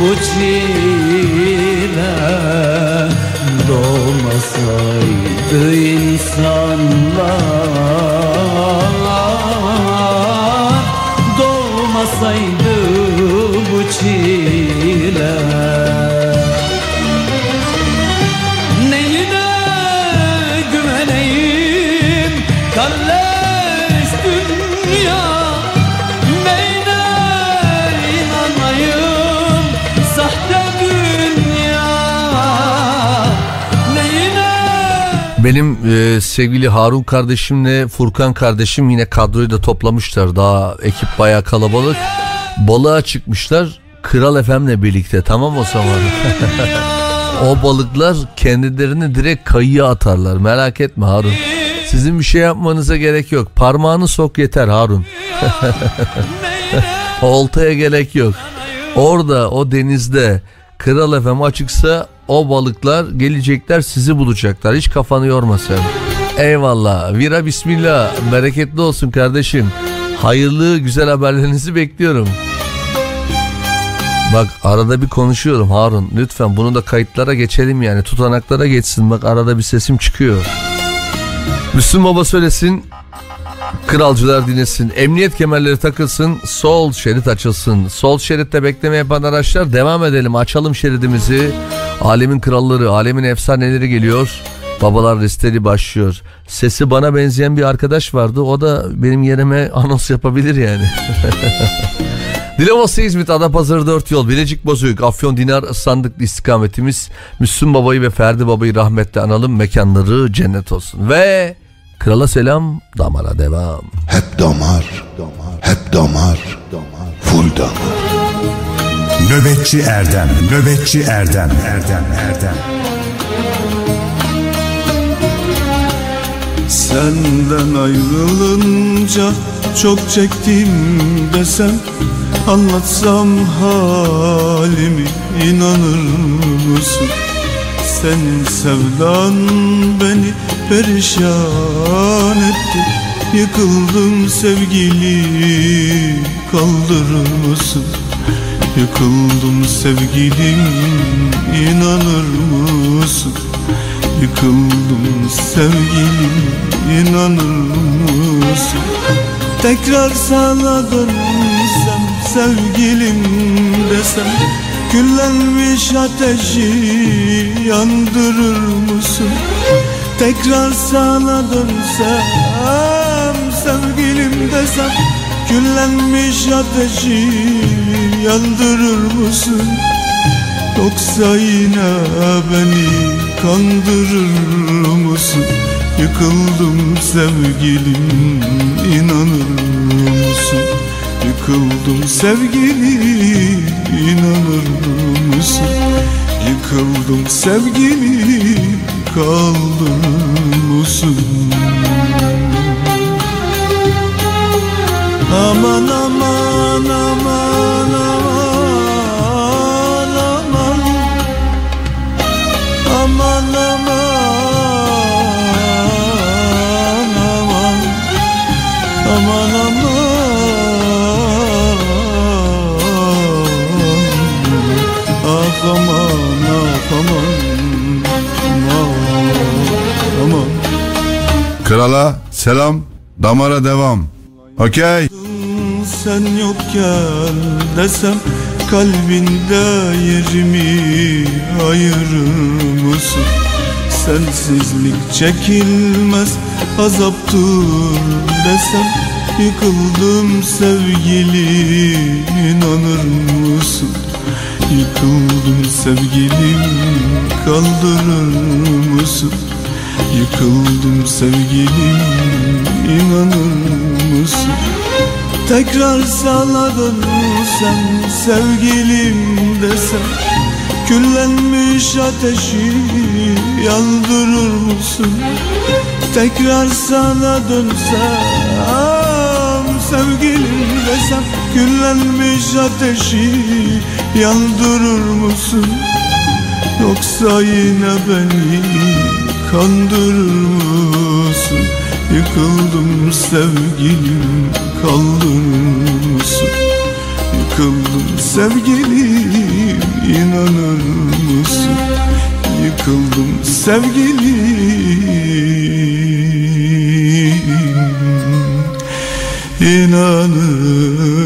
bu çile Doğmasaydı Benim e, sevgili Harun kardeşimle Furkan kardeşim yine kadroyu da toplamışlar. Daha ekip bayağı kalabalık. Balığa çıkmışlar. Kral FM'le birlikte tamam o zaman. <laughs> o balıklar kendilerini direkt kayıya atarlar. Merak etme Harun. Sizin bir şey yapmanıza gerek yok. Parmağını sok yeter Harun. <laughs> Oltaya gerek yok. Orada o denizde Kral FM açıksa o balıklar gelecekler sizi bulacaklar. Hiç kafanı yorma sen. Eyvallah. Vira bismillah. Bereketli olsun kardeşim. Hayırlı güzel haberlerinizi bekliyorum. Bak arada bir konuşuyorum Harun. Lütfen bunu da kayıtlara geçelim yani. Tutanaklara geçsin. Bak arada bir sesim çıkıyor. Müslüm Baba söylesin. Kralcılar dinlesin. Emniyet kemerleri takılsın. Sol şerit açılsın. Sol şeritte bekleme yapan araçlar devam edelim. Açalım şeridimizi. Alemin kralları, alemin efsaneleri geliyor. Babalar listeli başlıyor. Sesi bana benzeyen bir arkadaş vardı. O da benim yerime <laughs> anons yapabilir yani. <laughs> Dilovası İzmit Adapazarı 4 yol Bilecik Bozüyük Afyon Dinar Sandıklı istikametimiz Müslüm Baba'yı ve Ferdi Baba'yı rahmetle analım mekanları cennet olsun ve Krala selam damara devam Hep damar, hep damar, full damar. Nöbetçi Erdem, nöbetçi Erdem, Erdem, Erdem. Senden ayrılınca çok çektim desem Anlatsam halimi inanır mısın? Senin sevdan beni perişan etti Yıkıldım sevgili kaldırır mısın? Yıkıldım sevgilim inanır mısın? Yıkıldım sevgilim inanır mısın? Tekrar sana dönsem sevgilim desem Küllenmiş ateşi yandırır mısın? Tekrar sana dönsem sevgilim desem Küllenmiş ateşi yandırır mısın? Yoksa yine beni kandırır mısın? Yıkıldım sevgilim inanır mısın? Yıkıldım sevgilim inanır mısın? Yıkıldım sevgilim kaldırır mısın? Aman aman aman aman aman aman aman aman aman ah aman ah aman Krala selam damara devam. Okey. Sen yokken desem kalbinde yerimi ayırır mısın? Sensizlik çekilmez azaptır desem Yıkıldım sevgili inanır mısın? Yıkıldım sevgilim kaldırır mısın? Yıkıldım sevgilim inanır mısın? Tekrar sana dönsem sevgilim desem Küllenmiş ateşi yandırır mısın? Tekrar sana dönsem sevgilim desem Küllenmiş ateşi yandırır mısın? Yoksa yine beni kandırır mısın? Yıkıldım sevgilim kaldırır mısın? Yıkıldım sevgilim inanır mısın? Yıkıldım sevgilim inanır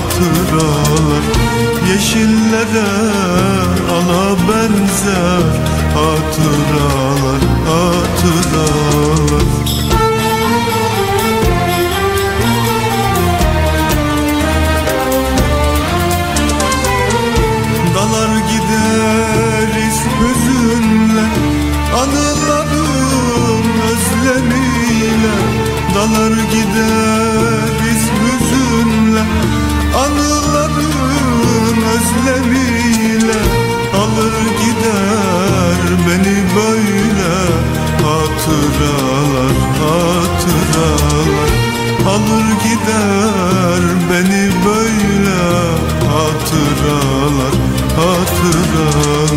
Hatıralar Yeşillere ala benzer Hatıralar, hatıralar. Dalar gideriz hüzünle Anıların özlemiyle. Dalar gideriz özlemiyle Alır gider beni böyle. Hatıralar, hatıralar. Alır gider beni böyle. Hatıralar, hatıralar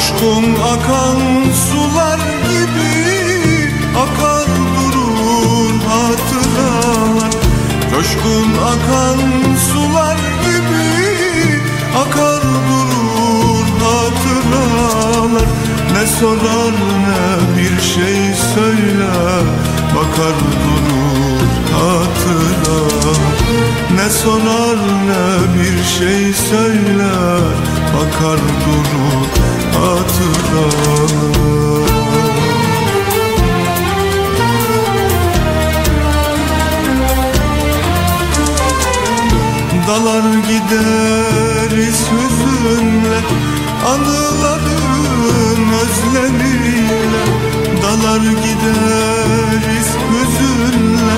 Coşkun akan sular gibi akar durur hatıralar Coşkun akan sular gibi akar durur hatıralar Ne sorar ne bir şey söyler bakar durur hatıralar Ne sorar ne bir şey söyler bakar durur Dalar gideriz hüzünle Anıların özlemiyle Dalar gideriz hüzünle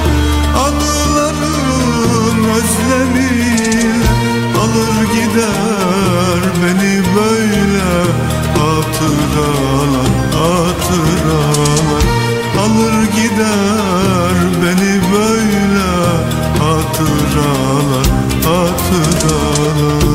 Anıların özlemiyle Alır gider beni böyle Hatıralar, hatıralar. Alır gider beni böyle Hatıralar, hatıralar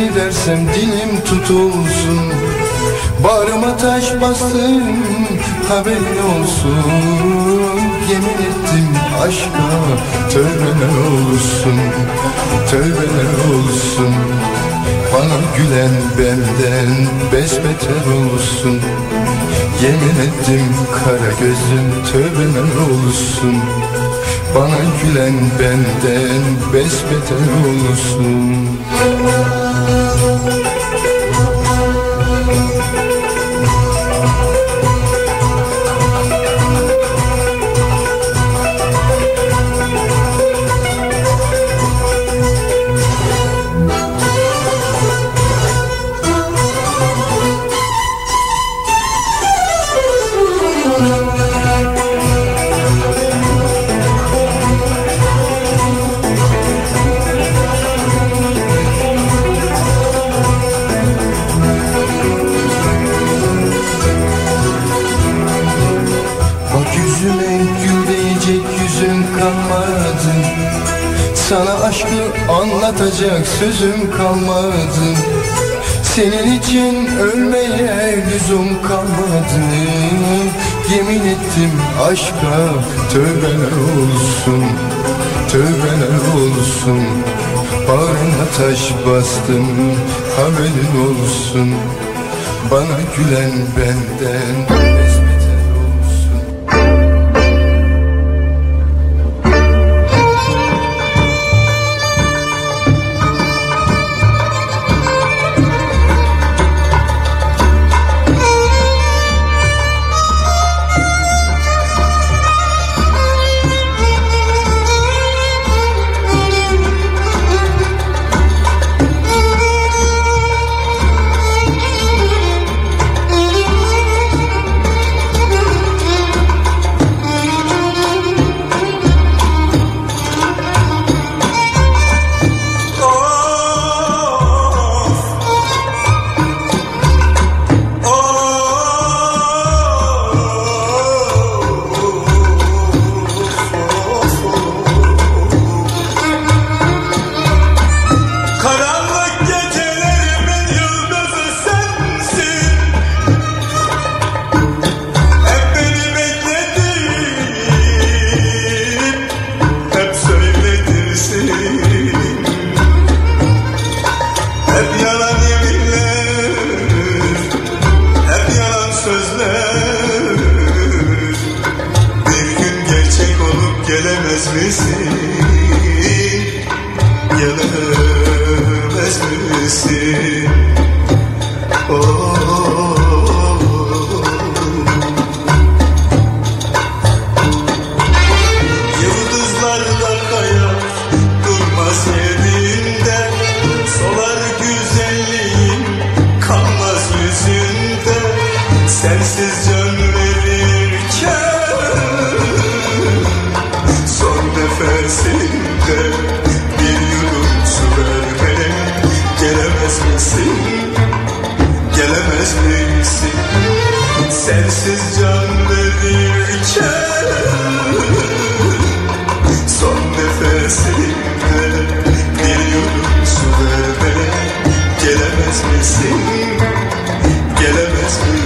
seni dersem dilim tutulsun. Bağrıma taş bastım haberin olsun. Yemin ettim aşka tövbeler olsun Tövbeler olsun. Bana gülen benden besbeter olsun. Yemin ettim kara gözüm tövbeler olsun. Bana gülen benden besbeter olsun anlatacak sözüm kalmadı. Senin için ölmeye lüzum kalmadı. Yemin ettim aşka tövbeler olsun Tövbeler olsun. Bağrına taş bastım haberin olsun. Bana gülen benden Gelemez misin? Gelemez misin?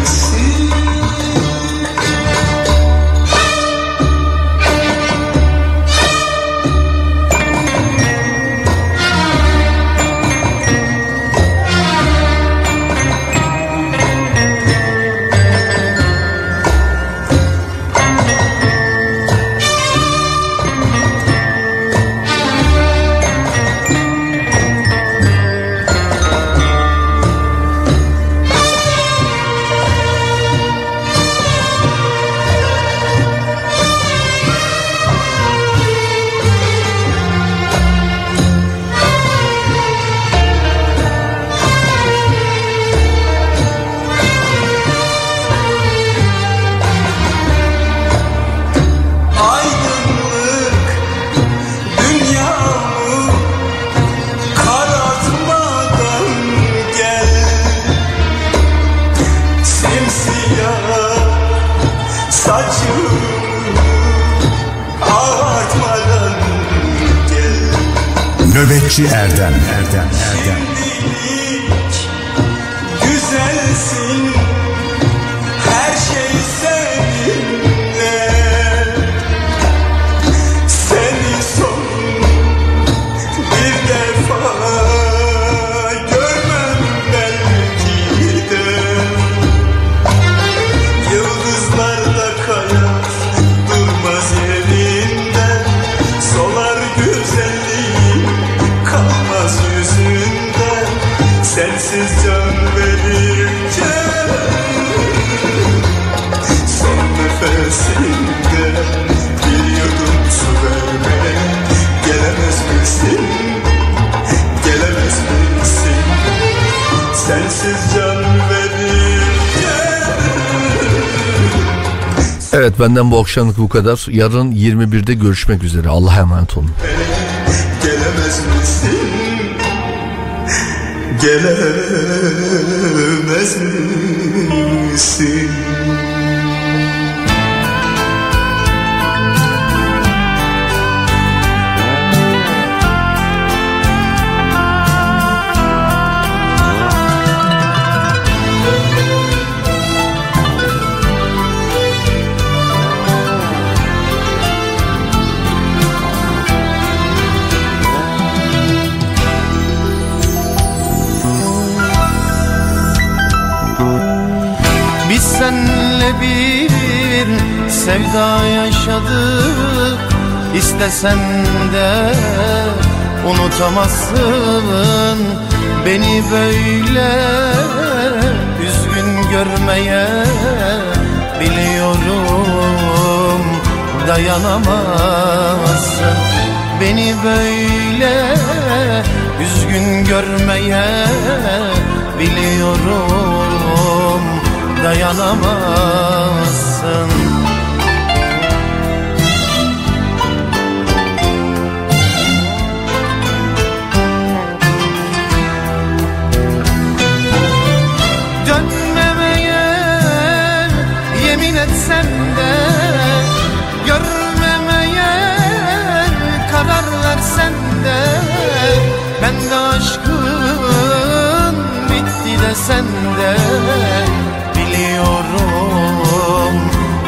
Akşamlık bu kadar. Yarın 21'de görüşmek üzere. Allah'a emanet olun. Gelemez misin? Gelemez misin? Sevda yaşadık İstesen de unutamazsın. Beni böyle üzgün görmeye biliyorum Dayanamazsın. Beni böyle üzgün görmeye biliyorum dayanamazsın etsen de Görmemeye karar versen de Ben de aşkın bitti desen de Biliyorum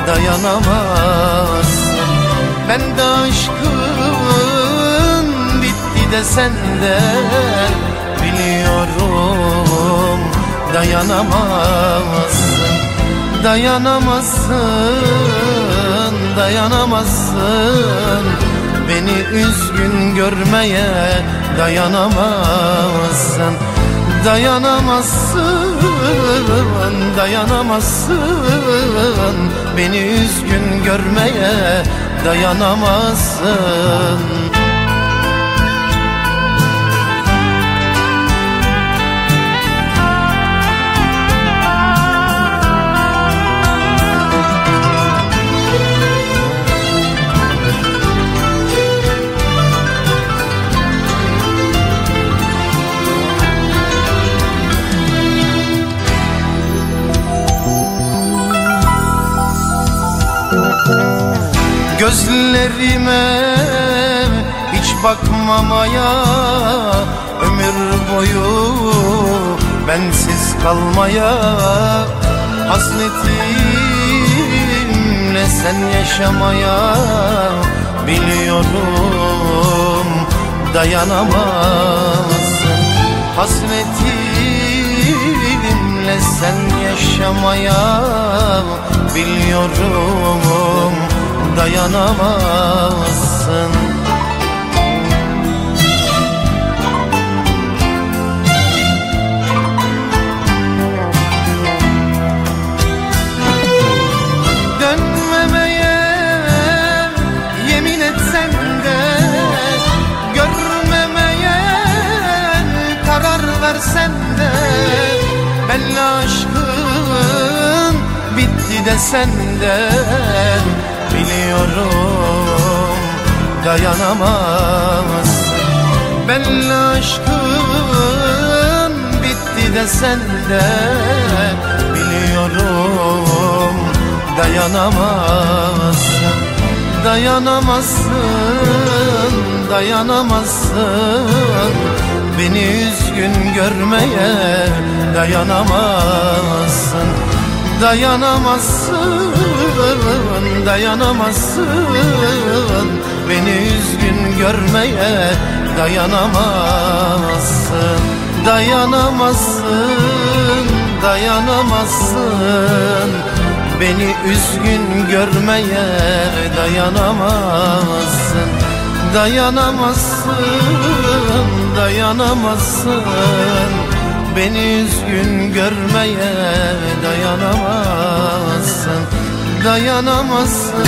dayanamazsın. Ben de aşkın bitti desen de Biliyorum dayanamazsın Dayanamazsın, dayanamazsın. Beni üzgün görmeye dayanamazsın. Dayanamazsın, dayanamazsın. Beni üzgün görmeye dayanamazsın Gözlerime hiç bakmamaya Ömür boyu bensiz kalmaya Hasretimle sen yaşamaya Biliyorum dayanamazsın. Hasretimle sen yaşamaya Biliyorum dayanamazsın Dönmemeye yemin etsen de Görmemeye karar versen de Belli aşkın bitti desen de Biliyorum dayanamaz. Belli aşkın bitti desen de Biliyorum dayanamazsın. Dayanamazsın, dayanamazsın. Beni üzgün görmeye dayanamazsın. Dayanamazsın, dayanamazsın. Beni üzgün görmeye dayanamazsın. Dayanamazsın, dayanamazsın. Beni üzgün görmeye dayanamazsın. Dayanamazsın, dayanamazsın. Beni üzgün görmeye dayanamazsın Dayanamazsın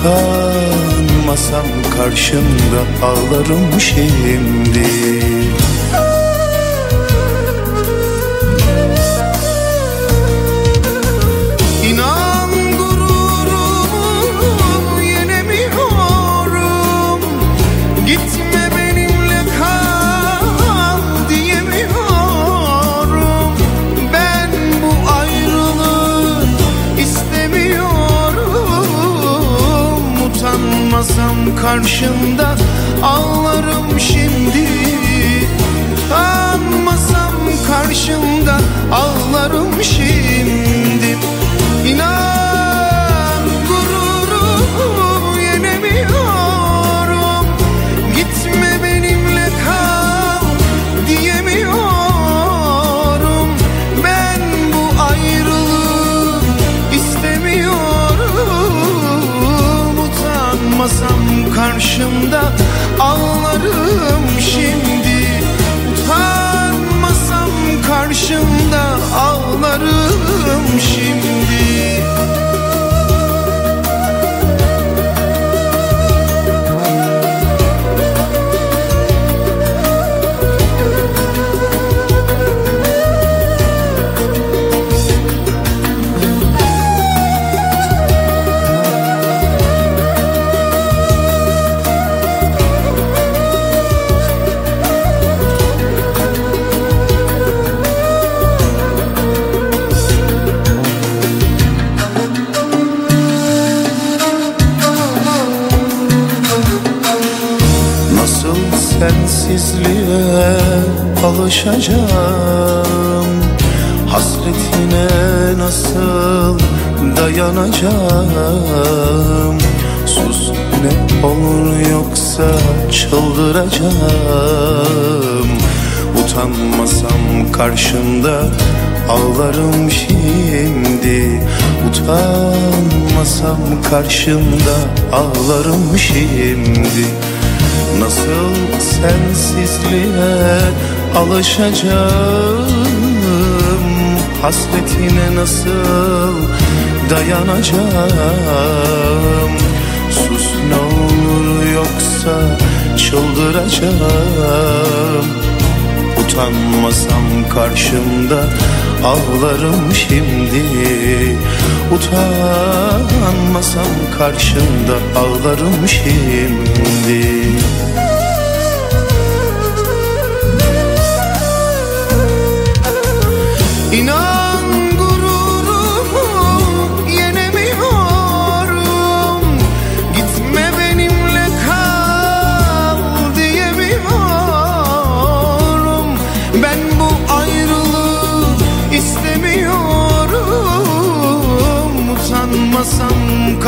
Utanmasam karşında ağlarım şimdi. Utanmasam karşında ağlarım şimdi. Utanmasam karşında ağlarım şimdi. Nasıl sensizliğe alışacağım? Hasretine nasıl dayanacağım? Sus ne olur yoksa çıldıracağım. Utanmasam karşımda ağlarım şimdi. Utanmasam karşımda ağlarım şimdi.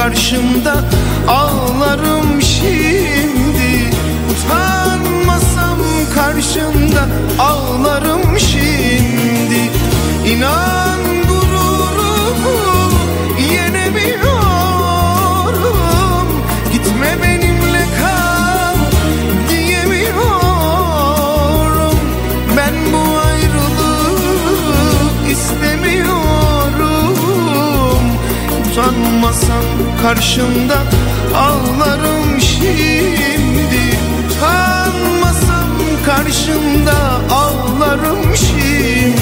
karşımda Ağlarım şimdi. Utanmasam karşımda Ağlarım kalsam karşımda ağlarım şimdi. Kanmasam karşımda ağlarım şimdi.